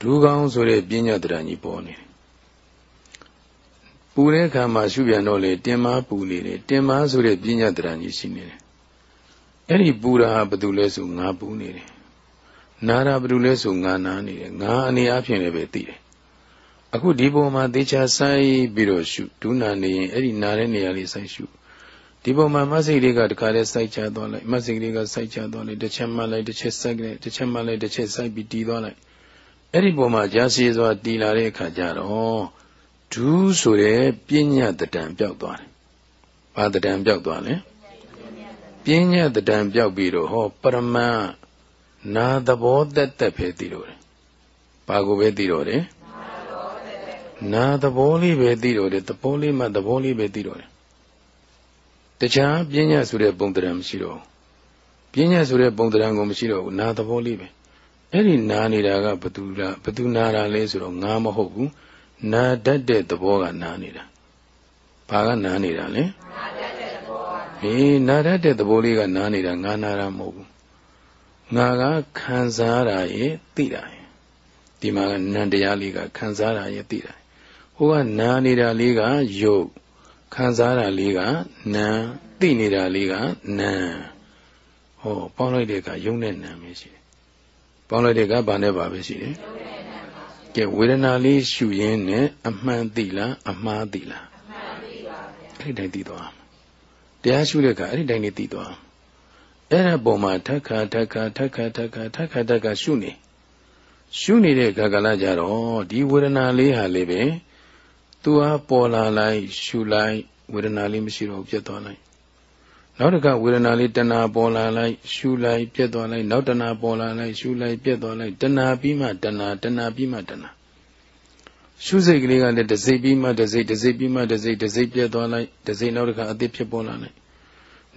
ဒူးကောင်းဆိုတဲ့ပညာတရားကြီးပေါ်နေတယ်ပူတဲ့အခါမှာရှုပြန်တော့လေတင်မာပူနေတယ်တင်မာဆိုတဲ့ပညာတရားကြီးရှိနေတယ်အဲ့ဒီပူတာဘာတူလဲဆိုငါပူနေတယ် နာတာဘာတူလဲဆိုငါနာနေတယ်ငါအနေအချင်းလည်းပဲသိတယ်အခုဒီပုံမှာသေချာဆိုင်ပြီးတော့ရှုဒုနာနေရင်အဲ့ဒီနာတဲ့နေရာလေးဆိုင်ရှုဒီပုံမှာမဆိတ်လေးကတခါတည်းစိုက်ချသွားလိုက်မဆိတ်လေးကစိုက်ချသွားလိုက်တစ်ချက်မှလိုက်တစ်ချက်စိုက်လိုက်တစ်ချက်မှလိုက်တစ်ချက်စိုက်ပြီးတီးသွားလိုက်အဲ့ဒီပုံမှာကြာစီစွာတီးလာတဲ့အခါကျတော့ဒူးဆိုတဲ့ပညာတတံပြောက်သွားတယ်။ဘာတတံပြောက်သွားလဲ။ပညာတတံပြောက်ပြီးတော့ဟောပရမန် နာသဘောတက်တက်ပဲသိတော့တယ်။ဘာကိုပဲသိတော့တယ်။နာသဘောလေးပဲသိတော့တယ်သဘောလေးမှသဘောလေးပဲသိတော့တယ်။တခြားပညာဆိုတဲ့ပုံတရံမရှိတော့ဘူး။ပညာဆိုတဲ့ပုံတရံကိုမရှိတော့ဘူးနာသဘောလေးပဲ။အဲ့ဒီနာနေတာကဘသူလားဘသူနာတာလဲဆိုတော့ငါမဟုတ်ဘူး။နာတတ်တဲ့သဘောကနာနေတာဘာကနာနေတာလဲနာတတ်တဲ့သဘောကဟေးနာတတ်တဲ့သဘောလေးကနာနေတာငါနာတာမဟုတ်ဘူး ငါကခံစားတာရဲ့သိတာရဲ့ဒီမှာကနံတရားလေးကခံစားတာရဲ့သိတာဟိုကနာနေတာလေးကယုတ်ခံစားတာလေးကနာသိနေတာလေးကနာဟောပေါင်းလိုက်တဲ့အခါယုံနဲ့နာပဲရှိတယ်ပေါင်းလိုက်တဲ့ကဘာနဲ့ပါပဲရှိတယ်ကဲဝေဒနာလေးရှုရင်းနဲ့အမှန်သိလားအမှားသိလားအမှန်သိပါဗျာအဲ့ဒီတိုင်းသိသွားတရားရှုတဲ့အခါအဲ့ဒီတိုင်းလေးသိသွား အဲ့ဒါပုံမှာထက်ခါထက်ခါထက်ခါထက်ခါထက်ခါထက်ခါရှုနေရှုနေတဲ့ခါကလာကြတော့ဒီဝေဒနာလေးဟာလေးပဲသူဟာပေါ်လာလိုက်ရှုလိုက်ဝေဒနာလေးမရှိတော့ပြတ်သွားလိုက်နောက်တစ်ခါဝေဒနာလေးတဏှာပေါ်လာလိုက်ရှုလိုက်ပြတ်သွားလိုက်နောက်တဏှာပေါ်လာလိုက်ရှုလိုက်ပြတ်သွားလိုက်တဏှာပြီးမှတဏှာတဏှာပြီးမှတဏှာရှုစိတ်ကလေးကလည်းတစ်စိတ်ပြီးမှတစ်စိတ်တစ်စိတ်ပြီးမှတစ်စိတ်တစ်စိတ်ပြတ်သွားလိုက်တစ်စိတ်နောက်တစ်ခါအသစ်ဖြစ်ပေါ်လာလိုက်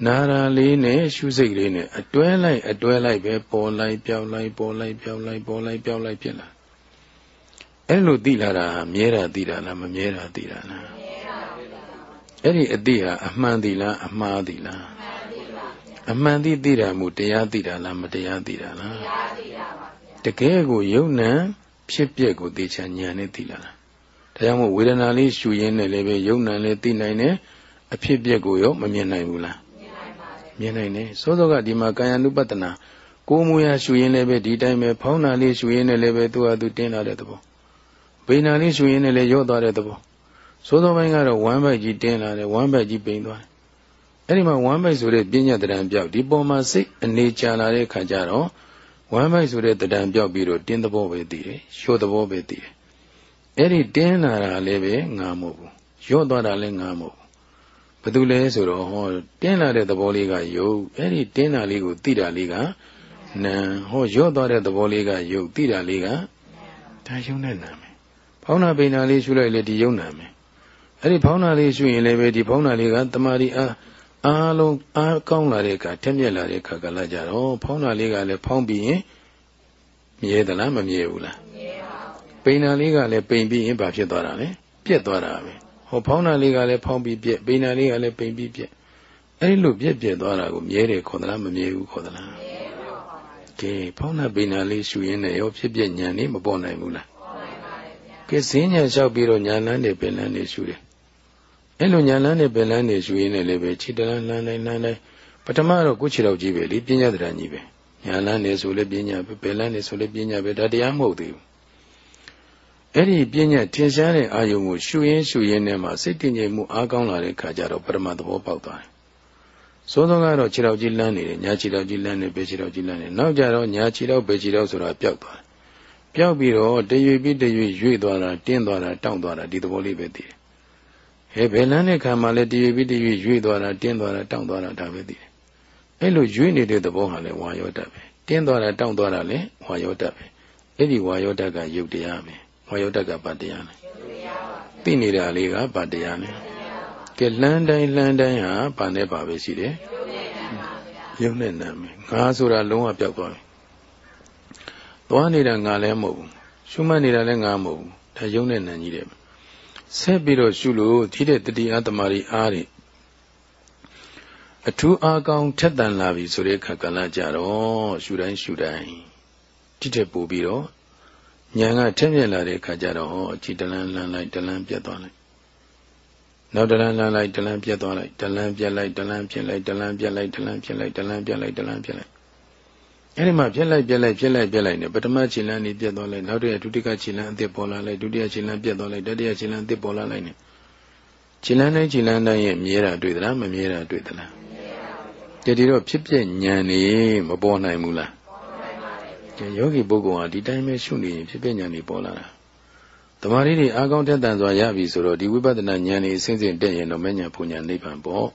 နာရာလေးနဲ့ရှုစိတ်လေးနဲ့အတွဲလိုက်အတွဲလိုက်ပဲပေါ်လိုက်ပြောင်းလိုက်ပေါ်လိုက်ပြောင်းလိုက်ပေါ်လိုက်ပြောင်းလိုက်ဖြစ်လာအဲ့လိုသိလာတာမြဲတာသိတာလားမမြဲတာသိတာလားအဲ့ဒီအတိဟာအမှန်သိလားအမှားသိလားအမှန်သိသိတာမူတရားသိတာလားမတရားသိတာလားတကယ်ကိုယုံနံဖြစ်ပျက်ကိုသိချာဉာဏ်နဲ့သိလာတာဒါကြောင့်မို့ဝေဒနာလေးရှူရင်းနဲ့လည်းပဲယုံနံလည်းသိနိုင်တယ်အဖြစ်ပျက်ကိုရောမမြင်နိုင်ဘူးလား မြင်နိုင်တယ်စောစောကဒီမှာကာယ ानु ပတ္တနာကိုယ်မူရရှူရင်းလည်းပဲဒီတိုင်းပဲဖောင်းနာလေးရှူရင်းနဲ့လည်းပဲသူ့ဟာသူတင်းလာတဲ့သဘောဗိနာလေးရှူရင်းနဲ့လည်းရော့သွားတဲ့သဘောသိုးသောပိုင်းကတော့ဝမ်းဘက်ကြီးတင်းလာတယ်ဝမ်းဘက်ကြီးပိန်သွားတယ်အဲ့ဒီမှာဝမ်းဘက်ဆိုတဲ့ပြဉ္ညာတရံပြောက်ဒီပေါ်မှာစိတ်အနေချလာတဲ့ခါကျတော့ဝမ်းဘက်ဆိုတဲ့တရံပြောက်ပြီးတော့တင်းသဘောပဲတည်တယ်ရှိုးသဘောပဲတည်တယ်အဲ့ဒီတင်းလာတာလည်းပဲငါမဟုတ်ဘူးရော့သွားတာလည်းငါမဟုတ် ဘူးဘာလို့လဲဆိုတော့ဟောတင်းလာတဲ့သဘောလေးကယုတ်အဲ့ဒီတင်းတာလေးကိုသိတာလေးကနာဟောရော့သွားတဲ့သဘောလေးကယုတ်သိတာလေးကဒါယုံနဲ့နာမယ်ဖောင်းနာပိန်နာလေးရှုလိုက်လေဒီယုံနာမယ်အဲ့ဒီဖောင်းနာလေးရှုရင်လည်းပဲဒီဖောင်းနာလေးကတမာရီအားအားလုံးအားကောင်းလာတဲ့အခါထက်မြက်လာတဲ့အခါကလာကြတော့ဖောင်းနာလေးကလည်းဖောင်းပြီးရင်မြဲသလားမမြဲဘူးလားမြဲပါဘူးပိန်နာလေးကလည်းပိန်ပြီးရင်ဘာဖြစ်သွားတာလဲပြက်သွားတာပဲ ဟောဖောင်းနာလေးကလည်းဖောင်းပြီးပြက်ပိန်နာလေးကလည်းပိန်ပြီးပြက်အဲ့ဒီလိုပြက်ပြက်သွားတာကိုမြဲတယ်ခေါ်သလားမမြဲဘူးခေါ်သလားမြဲပါပါကဲဖောင်းနာပိန်နာလေးရှူရင်းနဲ့ရောဖြစ်ပြက်ညံနေမပေါ်နိုင်ဘူးလားပေါ်နိုင်ပါတယ်ဗျာကဲဈဉ္ညာလျှောက်ပြီးတော့ညာလန်းနေပင်လန်းနေရှူတယ်အဲ့လိုညာလန်းနဲ့ပင်လန်းနေယူရင်းနဲ့လည်းပဲခြေတလန်းလန်းတိုင်းလန်းတိုင်းပထမတော့ကိုယ်ခြေတော်ကြီးပဲလေပညာတရကြီးပဲညာလန်းနေဆိုလည်းပညာပဲပင်လန်းနေဆိုလည်းပညာပဲဒါတရားမဟုတ်သေးဘူး အဲ့ဒီပညာထင်ရှားတဲ့အာယုံကိုရှုရင်းရှုရင်းနဲ့မှစိတ်တည်ငြိမ်မှုအားကောင်းလာတဲ့ခါကျတော့ပရမသဘောပေါက်သွားတယ်။သုံးဆုံးကတော့ခြေတော်ကြီးလန်းနေတယ်ညာခြေတော်ကြီးလန်းနေပဲခြေတော်ကြီးလန်းနေနောက်ကြတော့ညာခြေတော်ပဲခြေတော်ဆိုတာပျောက်သွားတယ်။ပျောက်ပြီးတော့တရွေပြီးတရွေရွေ့သွားတာတင်းသွားတာတောင့်သွားတာဒီသဘောလေးပဲသိတယ်ဟဲဘယ်လန်းတဲ့ခံမှလည်းတည်ပြီးတည်ရွေ့သွားတာတင်းသွားတာတောင့်သွားတာဒါပဲသိတယ်အဲ့လိုရွေ့နေတဲ့သဘောဟာလည်းဝါယောတတ်ပဲတင်းသွားတာတောင့်သွားတာလည်းဝါယောတတ်ပဲအဲ့ဒီဝါယောတတ်ကယုတ်တရားပဲ ဝါယောတတ်ကဗတ်တရားလေသိနေတာလေးကဗတ်တရားလေကဲလန်းတိုင်းလန်းတိုင်းဟာဗာနဲ့ပါပဲရှိတယ်ယုံနဲ့နာမယ်ငါဆိုတာလုံးဝပျောက်သွားပြီသွားနေတာငါလည်းမဟုတ်ဘူးရှုမှတ်နေတာလည်းငါမဟုတ်ဘူးဒါယုံနဲ့နာကြီးတယ်ဆက်ပြီးတော့ရှုလို့ထိတဲ့တတိအသမารီအားတွေအထူးအားကောင်းထက်တန်လာပြီဆိုတဲ့အခါကလည်းကြတော့ရှုတိုင်းရှုတိုင်းတိတဲ့ပို့ပြီးတော့ ဉာဏ်ကထက်မြက်လာတဲ့အခါကျတော့ဟောအကြည်တလန်းလန်းလိုက်တလန်းပြတ်သွားလိုက်နောက်တလန်းလန်းလိုက်တလန်းပြတ်သွားလိုက်တလန်းပြတ်လိုက်တလန်းပြတ်လိုက်တလန်းပြတ်လိုက်တလန်းပြတ်လိုက်တလန်းပြတ်လိုက်တလန်းပြတ်လိုက်အဲ့ဒီမှာပြက်လိုက်ပြက်လိုက်ပြက်လိုက်ပြက်လိုက်နေပထမခြေလမ်းနေပြက်သွားလိုက်နောက်တစ်ရဒုတိယခြေလမ်းအသစ်ပေါ်လာလိုက်ဒုတိယခြေလမ်းပြက်သွားလိုက်တတိယခြေလမ်းအသစ်ပေါ်လာလိုက်နေခြေလမ်းတိုင်းခြေလမ်းတိုင်းရဲ့မြဲတာတွေ့သလားမမြဲတာတွေ့သလားတတိတော့ဖြစ်ပြညံနေမပေါ်နိုင်ဘူးလား ယောဂီပုဂ္ဂိုလ်ဟာဒီတိုင်းပဲရှုနေရင်ဖြစ်ပြညံနေပေါ်လာတာတမာရီတွေအာကောင်းတက်တန်စွာရပြီဆိုတော့ဒီဝိပဿနာဉာဏ်นี่အစဉ်စဉ်တက်ရင်တော့မဉဏ်ပူဉဏ်နိဗ္ဗာန်ပေါ့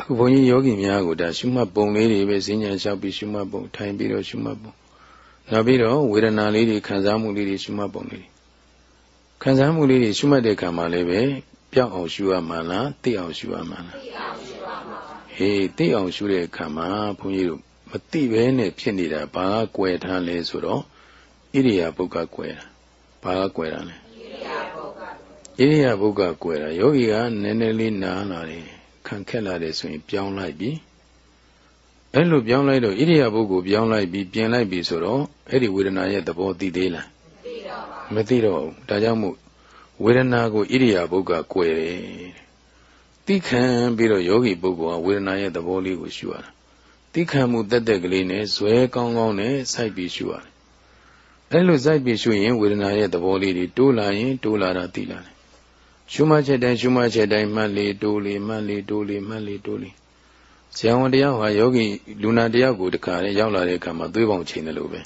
အခုဘုန်းကြီးယောဂီများကိုဒါရှုမှတ်ပုံလေးတွေပဲဈဉ္ညာလျှောက်ပြီးရှုမှတ်ပုံထိုင်ပြီးတော့ရှုမှတ်ပုံနောက်ပြီးတော့ဝေဒနာလေးတွေခံစားမှုလေးတွေရှုမှတ်ပုံလေးတွေခံစားမှုလေးတွေရှုမှတ်တဲ့အခါမှာလည်းပဲပြောင်းအောင်ရှုရမှာလားသိအောင်ရှုရမှာလားသိအောင်ရှုရမှာပါဟေးသိအောင်ရှုတဲ့အခါမှာဘုန်းကြီးတို့ မသိဘဲနဲ့ဖြစ်နေတာဘာကကွယ်ထားလဲဆိုတော့ဣရိယာပုဂ္ဂကွယ်တာဘာကကွယ်တာလဲဣရိယာပုဂ္ဂဣရိယာပုဂ္ဂကွယ်တာယောဂီကနည်းနည်းလေးနားလာတယ်ခံခက်လာတယ်ဆိုရင်ပြောင်းလိုက်ပြီအဲ့လိုပြောင်းလိုက်တော့ဣရိယာပုဂ္ဂိုလ်ပြောင်းလိုက်ပြီးပြင်လိုက်ပြီဆိုတော့အဲ့ဒီဝေဒနာရဲ့သဘောသိသေးလားမသိတော့ဘူးဒါကြောင့်မို့ဝေဒနာကိုဣရိယာပုဂ္ဂိုလ်ကွယ်တယ်သိခံပြီးတော့ယောဂီပုဂ္ဂိုလ်ကဝေဒနာရဲ့သဘောလေးကိုရှုရတာ သိခံမှုတက်တက်ကလေးနဲ့ဇွဲကောင်းကောင်းနဲ့စိုက်ပြီးရှုရတယ်အဲလိုစိုက်ပြီးရှုရင်ဝေဒနာရဲ့သဘောလေးတွေတိုးလာရင်တိုးလာတာသိလာတယ်ရှုမှတ်ချက်တိုင်းရှုမှတ်ချက်တိုင်းမှတ်လေတိုးလေမှတ်လေတိုးလေမှတ်လေတိုးလေဆရာဝန်တယောက်ဟာယောဂီလူနာတယောက်ကိုတခါနဲ့ရောက်လာတဲ့အခါမှာသွေးပေါင်ချိန်တယ်လို့ပဲ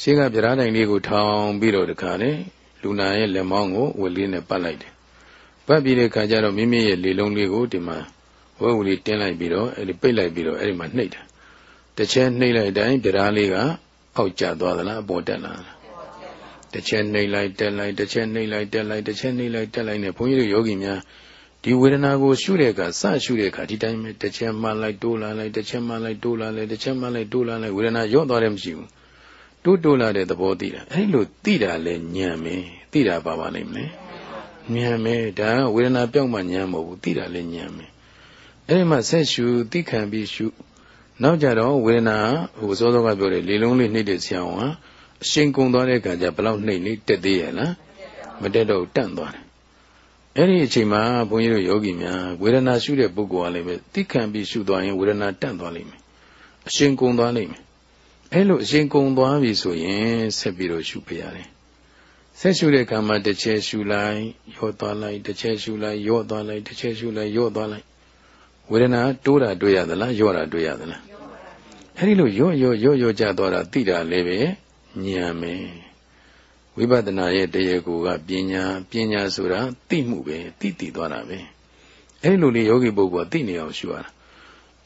ရှေ့ကပြဓာတိုင်လေးကိုထောင်ပြီးတော့တခါနဲ့လူနာရဲ့လက်မောင်းကိုဝက်လေးနဲ့ပတ်လိုက်တယ်ပတ်ပြီးတဲ့အခါကျတော့မိမိရဲ့လေလုံးလေးကိုဒီမှာ ဝက်ဝလေးတင်းလိုက်ပြီးတော့အဲ့ဒီပိတ်လိုက်ပြီးတော့အဲ့ဒီမှာနှိပ်တာတစ်ချက်နှိပ်လိုက်တိုင်းပြဓာလေးကအောက်ကျသွားသလားအပေါ်တက်လာလားတစ်ချက်နှိပ်လိုက်တက်လိုက်တစ်ချက်နှိပ်လိုက်တက်လိုက်တစ်ချက်နှိပ်လိုက်တက်လိုက်နဲ့ဘုန်းကြီးတို့ယောဂီများဒီဝေဒနာကိုရှုတဲ့အခါစရှုတဲ့အခါဒီတိုင်းပဲတစ်ချက်မှလိုက်တိုးလာလိုက်တစ်ချက်မှလိုက်တိုးလာလိုက်တစ်ချက်မှလိုက်တိုးလာလိုက်ဝေဒနာရော့သွားတယ်မရှိဘူးတိုးတိုးလာတဲ့သဘောသိတာအဲ့လိုသိတာလဲညံမယ်သိတာပါပါလိမ့်မယ်ညံမယ်ဒါကဝေဒနာပြောက်မှညံမဟုတ်ဘူးသိတာလဲညံမယ် အဲ့ဒီမှာဆက်ရှုသိခံပြီးရှုနောက်ကြတော့ဝေဒနာဟိုစောစောကပြောတယ်လေလုံးလေးနှိမ့်တဲ့ဆရာဝန်ကအရှင်ကုံသွားတဲ့အခါကျဘလောက်နှိမ့်နေတက်သေးရဲ့လားမတက်တော့တန့်သွားတယ်အဲ့ဒီအချိန်မှာဘုန်းကြီးတို့ယောဂီများဝေဒနာရှုတဲ့ပုဂ္ဂိုလ်ကလည်းပဲသိခံပြီးရှုသွားရင်ဝေဒနာတန့်သွားလိမ့်မယ်အရှင်ကုံသွားလိမ့်မယ်အဲ့လိုအရှင်ကုံသွားပြီဆိုရင်ဆက်ပြီးတော့ရှုပြရတယ်ဆက်ရှုတဲ့အခါမှာတစ်ချက်ရှုလိုက်ရော့သွားလိုက်တစ်ချက်ရှုလိုက်ရော့သွားလိုက်တစ်ချက်ရှုလိုက်ရော့သွားလိုက် ဝေဒနာတိုးတာတွေ့ရသလားရော့တာတွေ့ရသလားအဲ့ဒီလိုရော့ရော့ရော့ရော့ကြသွားတာသိတာလည်းပဲဉာဏ်ပဲဝိပဿနာရဲ့တရားကိုကပညာပညာဆိုတာသိမှုပဲသိသိသွားတာပဲအဲ့လိုလေယောဂီပုဂ္ဂိုလ်ကသိနေအောင်ရှုရတာ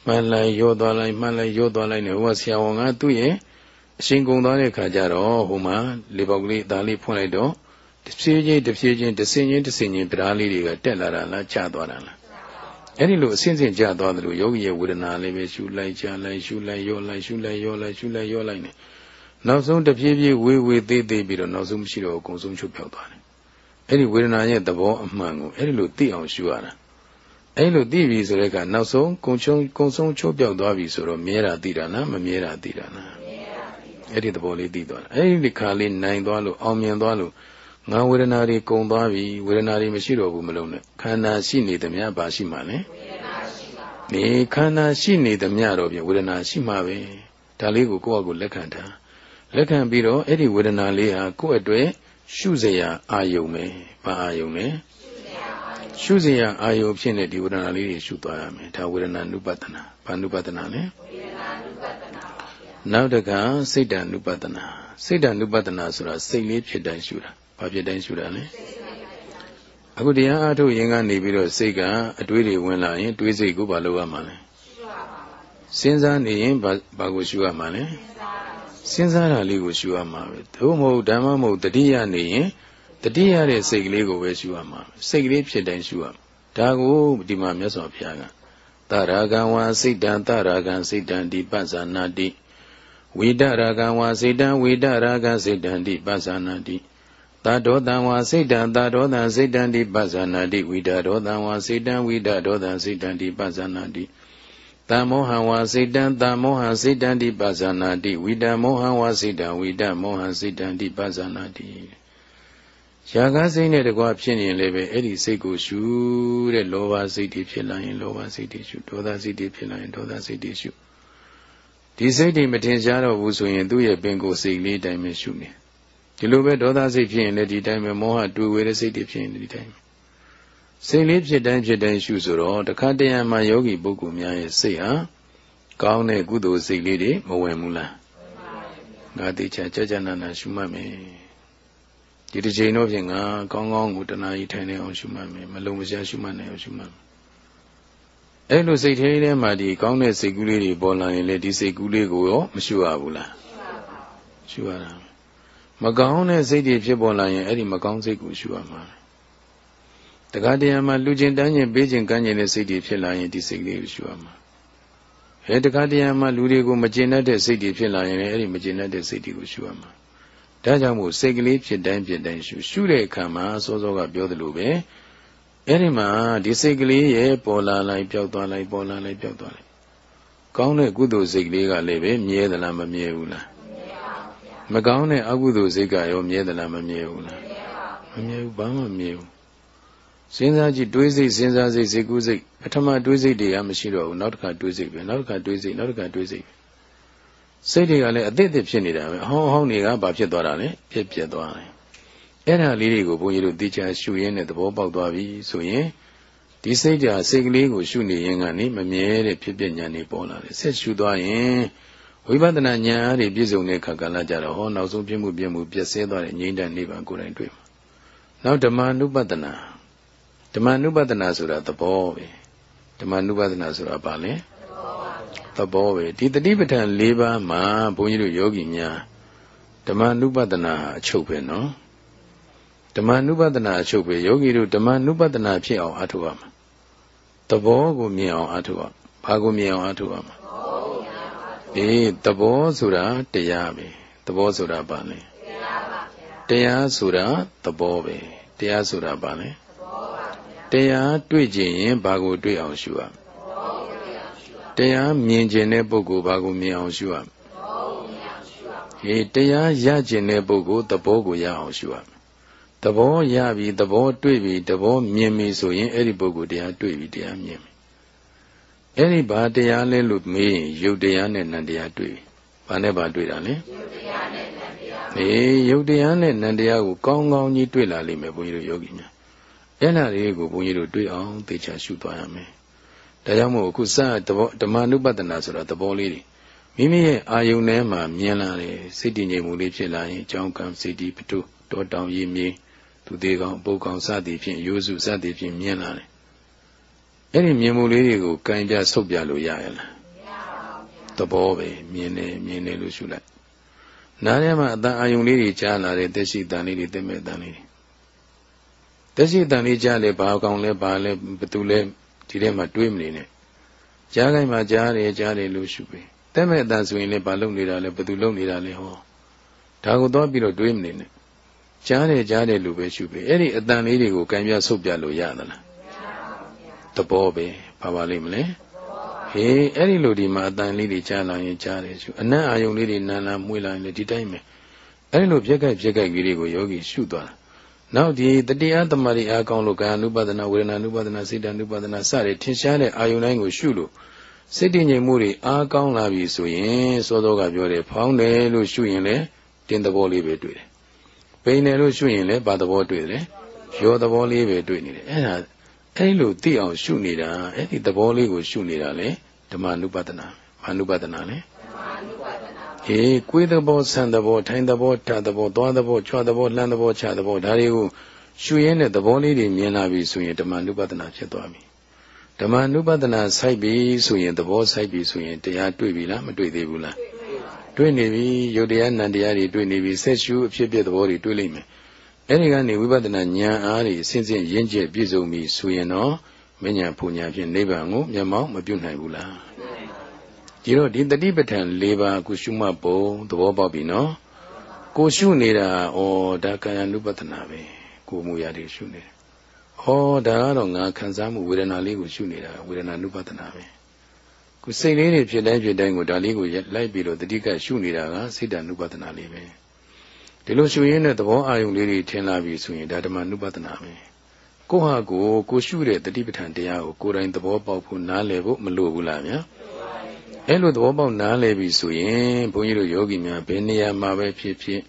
မှန်လိုက်ရောသွားလိုက်မှန်လိုက်ရောသွားလိုက်နေဟိုကဆရာဝန်ကသူ့ရဲ့အရှင်ကုံသွားတဲ့ခါကျတော့ဟိုမှာလေပေါက်ကလေးဒါလေးဖွင့်လိုက်တော့တဖြည်းချင်းတဖြည်းချင်းတဆင်ချင်းတဆင်ချင်းတရားလေးတွေကတက်လာတာလားကျသွားတာလား အဲ့ဒီလိုအစဉ်စဉ်ကျသွားတယ်လို့ယောဂီရဲ့ဝေဒနာလေးပဲရှုလိုက်ကြလိုက်ရှုလိုက်ရောလိုက်ရှုလိုက်ရောလိုက်ရှုလိုက်ရောလိုက်နေနောက်ဆုံးတဖြည်းဖြည်းဝေးဝေးသေးသေးပြီးတော့နောက်ဆုံးမရှိတော့အကုန်ဆုံးချုပ်ပြောက်သွားတယ်အဲ့ဒီဝေဒနာရဲ့သဘောအမှန်ကိုအဲ့ဒီလိုသိအောင်ရှုရတာအဲ့လိုသိပြီဆိုတဲ့ကနောက်ဆုံးကုံချုံကုံဆုံးချုပ်ပြောက်သွားပြီဆိုတော့မြဲတာသိတာလားမမြဲတာသိတာလားအဲ့ဒီသဘောလေးသိသွားတာအဲ့ဒီခါလေးနိုင်သွားလို့အောင်မြင်သွားလို့ ငါဝေဒနာတွေကုံသွားပြီဝေဒနာတွေမရှိတော့ဘူးမလုံးနဲ့ခန္ဓာရှိနေသမျှဘာရှိမှလဲနေခန္ဓာရှိနေသမျှတော့ပြင်ဝေဒနာရှိမှပဲဒါလေးကိုကိုယ့်အကူလက်ခံထားလက်ခံပြီးတော့အဲ့ဒီဝေဒနာလေးဟာကိုယ့်အတွက်ရှုစရာအာယုံပဲဘာအာယုံလဲရှုစရာအာယုံဖြစ်နေဒီဝေဒနာလေးတွေရှုသွားရမယ်ဒါဝေဒနာနုပတနာဘာနုပတနာလဲဝေဒနာနုပတနာနောက်တကစိတ်တ ानु ပတနာစိတ်တ ानु ပတနာဆိုတာစိတ်လေးဖြစ်တိုင်းရှုတာ ဘာဖြစ်တိုင်းရှုတာလဲအခုတရားအားထုတ်ရင်ကနေပြီးတော့စိတ်ကအတွေးတွေဝင်လာရင်တွေးစိတ်ကိုဘာလုပ်ရမှာလဲစဉ်းစားနေရင်ဘာကိုရှုရမှာလဲစဉ်းစားတာလေးကိုရှုရမှာပဲသို့မဟုတ်ဓမ္မမဟုတ်တတိယနေရင်တတိယတဲ့စိတ်ကလေးကိုပဲရှုရမှာစိတ်ကလေးဖြစ်တိုင်းရှုရမှာဒါကိုဒီမှာမြတ်စွာဘုရားကတရာဂံဝါစိတ်တံတရာဂံစိတ်တံဒီပဇာနာတိဝိတရာဂံဝါစိတ်တံဝိတရာဂံစိတ်တံဒီပဇာနာတိ သာဒောတံဝါစိတ်တံသာဒောတံစိတ်တံဒီပဇာနာတိဝိတဒောတံဝါစိတ်တံဝိတဒောတံစိတ်တံဒီပဇာနာတိတမောဟံဝါစိတ်တံတမောဟံစိတ်တံဒီပဇာနာတိဝိတမောဟံဝါစိတ်တံဝိတမောဟံစိတ်တံဒီပဇာနာတိရာဂစိတ်နဲ့တကွာဖြစ်နေလည်းပဲအဲ့ဒီစိတ်ကိုရှုတဲ့လောဘစိတ်တွေဖြစ်လာရင်လောဘစိတ်တွေရှုဒေါသစိတ်တွေဖြစ်လာရင်ဒေါသစိတ်တွေရှုဒီစိတ်တွေမထင်ရှားတော့ဘူးဆိုရင်သူ့ရဲ့ပင်ကိုယ်စိတ်လေးတိုင်းပဲရှုနေ ဒီလိုပဲဒေါသစိတ်ဖြစ်ရင်လည်းဒီတိုင်းပဲမောဟတွေ့ဝေတဲ့စိတ်တွေဖြစ်ရင်ဒီတိုင်းပဲစိတ်လေးဖြစ်တိုင်းဖြစ်တိုင်းရှုဆိုတော့တခါတရံမှာယောဂီပုဂ္ဂိုလ်များရဲ့စိတ်ဟာကောင်းတဲ့ကုသိုလ်စိတ်လေးတွေမဝင်ဘူးလားငါတိချာကြကြနာနာရှုမှတ်မယ်ဒီတစ်ချိန်တော့ဖြင့်ငါကောင်းကောင်းကိုတဏှာကြီးထိုင်နေအောင်ရှုမှတ်မယ်မလုံမရှားရှုမှတ်နိုင်အောင်ရှုမှတ်မယ်အဲ့လိုစိတ်ထဲထဲမှာဒီကောင်းတဲ့စိတ်ကူးလေးတွေပေါ်လာရင်လေဒီစိတ်ကူးလေးကိုရောမရှုရဘူးလားရှုရတာ မကောင်းတဲ့စိတ်တွေဖြစ်ပေါ်လာရင်အဲ့ဒီမကောင်းစိတ်ကိုရှုရမှာတခါတရံမှာလူချင်းတန်းချင်းပေးချင်းကမ်းချင်းတဲ့စိတ်တွေဖြစ်လာရင်ဒီစိတ်လေးကိုရှုရမှာအဲတခါတရံမှာလူတွေကိုမကျင်တတ်တဲ့စိတ်တွေဖြစ်လာရင်လည်းအဲ့ဒီမကျင်တတ်တဲ့စိတ်တွေကိုရှုရမှာဒါကြောင့်မို့စိတ်ကလေးဖြစ်တိုင်းဖြစ်တိုင်းရှုရှုတဲ့အခါမှာစောစောကပြောသလိုပဲအဲ့ဒီမှာဒီစိတ်ကလေးရဲ့ပေါ်လာလိုက်ပျောက်သွားလိုက်ပေါ်လာလိုက်ပျောက်သွားလိုက်ကောင်းတဲ့ကုသိုလ်စိတ်ကလေးကလည်းပဲမြဲသလားမမြဲဘူးလား မကောင်းတဲ့အကုသိုလ်စိတ်ကရောမြဲသလားမမြဲဘူးလားမမြဲဘူးဘာမှမမြဲဘူးစဉ်းစားကြည့်တွေးစိတ်စဉ်းစားစိတ်စိတ်ကူးစိတ်ပထမတွေးစိတ်တွေကမရှိတော့ဘူးနောက်တစ်ခါတွေးစိတ်ပဲနောက်တစ်ခါတွေးစိတ်နောက်တစ်ခါတွေးစိတ်စိတ်တွေကလည်းအသစ်အသစ်ဖြစ်နေတာပဲအဟောင်းအဟောင်းတွေကဘာဖြစ်သွားတာလဲဖြစ်ပြက်သွားတယ်အဲ့ဒါလေးတွေကိုဘုန်းကြီးတို့သိချာရှုရင်းနဲ့သဘောပေါက်သွားပြီဆိုရင်ဒီစိတ်ဓာတ်စိတ်ကလေးကိုရှုနေရင်ကနေမမြဲတဲ့ဖြစ်ပြဉာဏ်တွေပေါ်လာတယ်ဆက်ရှုသွားရင် ဝိပဿနာဉာဏ်အားဖြင့်ပြည့်စုံတဲ့ခါကလာကြတော့ဟောနောက်ဆုံးပြမှုပြမှုပြည့်စဲသွားတဲ့ငြိမ့်တဲ့နိဗ္ဗာန်ကိုယ်တိုင်တွေ့မှာနောက်ဓမ္မနုပဒနာဓမ္မနုပဒနာဆိုတာသဘောပဲဓမ္မနုပဒနာဆိုတာဘာလဲသဘောပဲဒီတတိပဋ္ဌာန်၄ပါးမှာဘုန်းကြီးတို့ယောဂီများဓမ္မနုပဒနာအချုပ်ပဲနော်ဓမ္မနုပဒနာအချုပ်ပဲယောဂီတို့ဓမ္မနုပဒနာဖြစ်အောင်အားထုတ်ရမှာသဘောကိုမြင်အောင်အားထုတ်ရဘာကိုမြင်အောင်အားထုတ်ရမှာ အေးသဘောဆိုတာတရားပဲသဘောဆိုတာဘာလဲတရားပါဗျာတရားဆိုတာသဘောပဲတရားဆိုတာဘာလဲသဘောပါဗျာတရားတွေ့ကြရင်ဘာကိုတွေ့အောင်ရှုရတရားမြင်ခြင်းတဲ့ပုဂ္ဂိုလ်ဘာကိုမြင်အောင်ရှုရဟေးတရားရခြင်းတဲ့ပုဂ္ဂိုလ်သဘောကိုရအောင်ရှုရသဘောရပြီသဘောတွေ့ပြီသဘောမြင်ပြီဆိုရင်အဲ့ဒီပုဂ္ဂိုလ်တရားတွေ့ပြီတရားမြင်ပြီ အဲ့ဒီဘာတရားလဲလို့မေးရင်ယုတ်တရားနဲ့နံတရားတွေ့ပြီဘာနဲ့ဘာတွေ့တာလဲယုတ်တရားနဲ့နံတရားအေးယုတ်တရားနဲ့နံတရားကိုကောင်းကောင်းကြီးတွေ့လာလိမ့်မယ်ဘုန်းကြီးတို့ယောဂီများအဲ့ဒါလေးကိုဘုန်းကြီးတို့တွေ့အောင်သိချာရှုသွားရမယ်ဒါကြောင့်မို့အခုစသဘောဓမ္မနုပဒနာဆိုတာသဘောလေးတွေမိမိရဲ့အာယုန်ထဲမှာမြင်လာတယ်စိတ်တည်ငြိမ်မှုလေးဖြစ်လာရင်ကြောင်းကံစိတ်တည်ပတုတောတောင်ရည်မြေသူသေးကောင်ပုတ်ကောင်စသည်ဖြင့်ရိုးစုစသည်ဖြင့်မြင်လာတယ် အဲ့ဒီမြင်မှုလေးတွေကိုကင်ပြဆုပ်ပြလို့ရရလားမရပါဘူးသဘောပဲမြင်တယ်မြင်တယ်လို့ရှုလိုက်နားထဲမှာအတန်အာယုန်လေးတွေကြားလာတဲ့တက်ရှိတန်လေးတွေတက်မဲ့တန်လေးတွေတက်ရှိတန်လေးကြားလေဘာကောင်လဲဘာလဲဘသူလဲဒီထဲမှာတွေးမနေနဲ့ကြားခိုင်းမှာကြားတယ်ကြားတယ်လို့ရှုပဲတက်မဲ့အတန်ဆိုရင်လည်းဘာလုပ်နေတာလဲဘသူလုပ်နေတာလဲဟောဒါကိုတော့ပြီးတော့တွေးမနေနဲ့ကြားတယ်ကြားတယ်လို့ပဲရှုပဲအဲ့ဒီအတန်လေးတွေကိုကံပြဆုပ်ပြလို့ရသလား သဘောပဲဘာပါလိမ့်မလဲဟေးအဲ့ဒီလိုဒီမှာအတန်လေးတွေကြားလာရင်ကြားတယ်ရှုအနံ့အာယုံလေးတွေနာနာမွေးလာရင်လည်းဒီတိုင်းပဲအဲ့ဒီလိုပြက်ကြိုက်ပြက်ကြိုက်ကြီးတွေကိုယောဂီရှုသွားတာနောက်ဒီတတိယသမารိအားကောင်းလို့ကာယ ानु ပဒနာဝေဒနာ ानु ပဒနာစိတ်တ ानु ပဒနာစတဲ့ထင်ရှားတဲ့အာယုန်တိုင်းကိုရှုလို့စိတ်တည်ငြိမ်မှုတွေအားကောင်းလာပြီဆိုရင်စောစောကပြောတယ်ဖောင်းတယ်လို့ရှုရင်လည်းတင်းသဘောလေးပဲတွေ့တယ်။ပိန်တယ်လို့ရှုရင်လည်းဘာသဘောတွေ့တယ်။ရောသဘောလေးပဲတွေ့နေတယ်။အဲ့ဒါ အဲ့လိုသိအောင်ရှုနေတာအဲ့ဒီသဘောလေးကိုရှုနေတာလေဓမ္မ ानु ပဒနာဘာ ानु ပဒနာလဲအေးကိုယ်သဘောဆန်သဘောထိုင်သဘောတသဘောသွားသဘောချွာသဘောလှမ်းသဘောချသဘောဒါတွေကိုရှုရင်းတဲ့သဘောလေးတွေမြင်လာပြီဆိုရင်ဓမ္မနုပဒနာဖြစ်သွားပြီဓမ္မနုပဒနာစိုက်ပြီဆိုရင်သဘောစိုက်ပြီဆိုရင်တရားတွေ့ပြီလားမတွေ့သေးဘူးလားတွေ့နေပြီယုတ်တရားနံတရားတွေတွေ့နေပြီဆက်ရှုအဖြစ်ပြသဘောတွေတွေ့လိမ့်မယ် အဲ့ဒီကနေဝိပဿနာဉာဏ်အားတွေဆင့်ဆင့်ရင့်ကျက်ပြည့်စုံပြီဆိုရင်တော့မဉ္ဇဉ်ပူညာဖြင့်နိဗ္ဗာန်ကိုမျက်မှောက်မပြုတ်နိုင်ဘူးလားဒီတော့ဒီတတိပဋ္ဌာန်၄ပါးကိုရှုမှတ်ပုံသဘောပေါက်ပြီနော်ကိုရှုနေတာဩဒါကာယ ानु ပတနာပဲကိုမူရာတွေရှုနေတယ်ဩဒါကတော့ငါခံစားမှုဝေဒနာလေးကိုရှုနေတာဝေဒနာ ानु ပတနာပဲကိုစိတ်လေးတွေဖြစ်တိုင်းဖြစ်တိုင်းကိုဒါလေးကိုလိုက်ပြီးတော့တတိကရှုနေတာကစိတ်တ ानु ပတနာလေးပဲ ဒီလိုရှုရင်းနဲ့သဘောအာယုံလေးတွေထင်လာပြီဆိုရင်ဒါဓမ္မ ानु ပတနာပဲကိုဟာကိုကိုရှုတဲ့တတိပဋ္ဌာန်တရားကိုကိုယ်တိုင်သဘောပေါက်ဖို့နားလည်ဖို့မလိုဘူးလားဗျာအဲ့လိုသဘောပေါက်နားလည်ပြီဆိုရင်ဘုန်းကြီးတို့ယောဂီများဘယ်နေရာမှာပဲဖြစ်ဖြစ်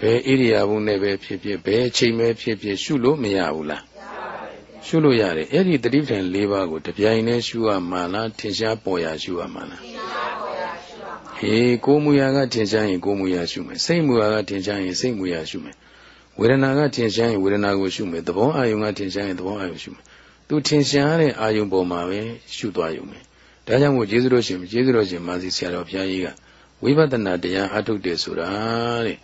ဘယ်ဣရိယာပုနဲ့ပဲဖြစ်ဖြစ်ဘယ်အချိန်ပဲဖြစ်ဖြစ်ရှုလို့မရဘူးလားရှုလို့ရတယ်အဲ့ဒီတတိပဌာန်၄ပါးကိုတပြိုင်တည်းရှုရမှာလားထင်ရှားပေါ်ရာရှုရမှာလား ဟေးကိုယ်မူရာကထင်ရှားရင်ကိုယ်မူရာရှုမယ်စိတ်မူရာကထင်ရှားရင်စိတ်မူရာရှုမယ်ဝေဒနာကထင်ရှားရင်ဝေဒနာကိုရှုမယ်သဘောအာယုံကထင်ရှားရင်သဘောအာယုံရှုမယ်သူထင်ရှားတဲ့အာယုံပေါ်မှာပဲရှုသွားရုံပဲဒါကြောင့်မို့ကျေးဇူးတော်ရှင်ကျေးဇူးတော်ရှင်မာစီဆရာတော်ဘုရားကြီးကဝိပဿနာတရားအထုတ်တယ်ဆိုတာတဲ့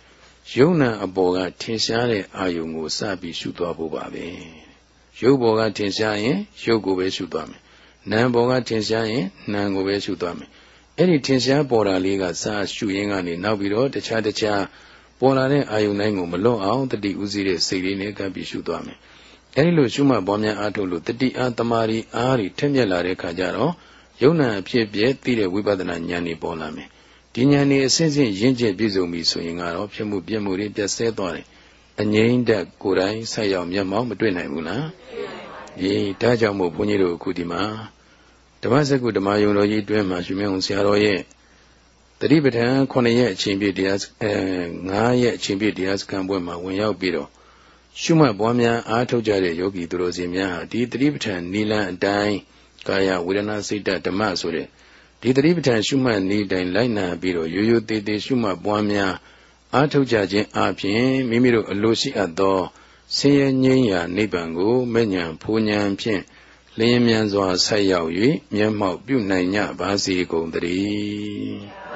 ယုံနာအပေါ်ကထင်ရှားတဲ့အာယုံကိုစပြီးရှုသွားဖို့ပါပဲရုပ်ပေါ်ကထင်ရှားရင်ရုပ်ကိုပဲရှုသွားမယ်နာမ်ပေါ်ကထင်ရှားရင်နာမ်ကိုပဲရှုသွားမယ် အဲ့ဒီထင်ရှားပေါ်တာလေးကစရှုရင်းကနေနောက်ပြီးတော့တခြားတခြားပေါ်လာတဲ့အာယုန်တိုင်းကိုမလွတ်အောင်တတိဥစည်းတဲ့စိတ်လေးနဲ့ကပ်ပြီးရှုသွားမယ်အဲဒီလိုရှုမှတ်ပေါ်များအားထုတ်လို့တတိအားတမာရီအားတွေထက်မြက်လာတဲ့ခါကျတော့ယုံနာအဖြစ်ပြည့်သိတဲ့ဝိပဿနာဉာဏ်นี่ပေါ်လာမယ်ဒီဉာဏ်นี่အစဉ်စဉ်ရင့်ကျက်ပြည့်စုံပြီဆိုရင်ကတော့ဖြစ်မှုပြည့်မှုတွေပြည့်စဲသွားတယ်အငြိမ့်တက်ကိုယ်တိုင်ဆက်ရောက်မျက်မှောက်မတွေ့နိုင်ဘူးလားအေးဒါကြောင့်မို့ဘုန်းကြီးတို့အခုဒီမှာဓ မ္မစကုဓမ္မယုံတော်ကြီးအတွင်းမှာရှင်မင်းအောင်ဆရာတော်ရဲ့တတိပဋ္ဌာန်9ရက်အချိန်ပြည့်တရားအဲ9ရက်အချိန်ပြည့်တရားစခန်းပွဲမှာဝင်ရောက်ပြီးတော့ရှုမှတ်ပွားများအားထုတ်ကြတဲ့ယောဂီသူတော်စင်များဟာဒီတတိပဋ္ဌာန်နိလန်အတိုင်းကာယဝေဒနာစိတ်ဓမ္မဆိုတဲ့ဒီတတိပဋ္ဌာန်ရှုမှတ်နည်းတိုင်းလိုက်နာပြီးတော့ရိုးရိုးသေးသေးရှုမှတ်ပွားများအားထုတ်ကြခြင်းအပြင်မိမိတို့အလိုရှိအပ်သောဆင်းရဲငြိမ်းရာနိဗ္ဗာန်ကိုမဲ့ညာဖူညာဖြင့် လင်းမြန်စွာဆက်ရောက်၍မျက်မှောက်ပြုနိုင်ကြပါစေကုန်သတည်း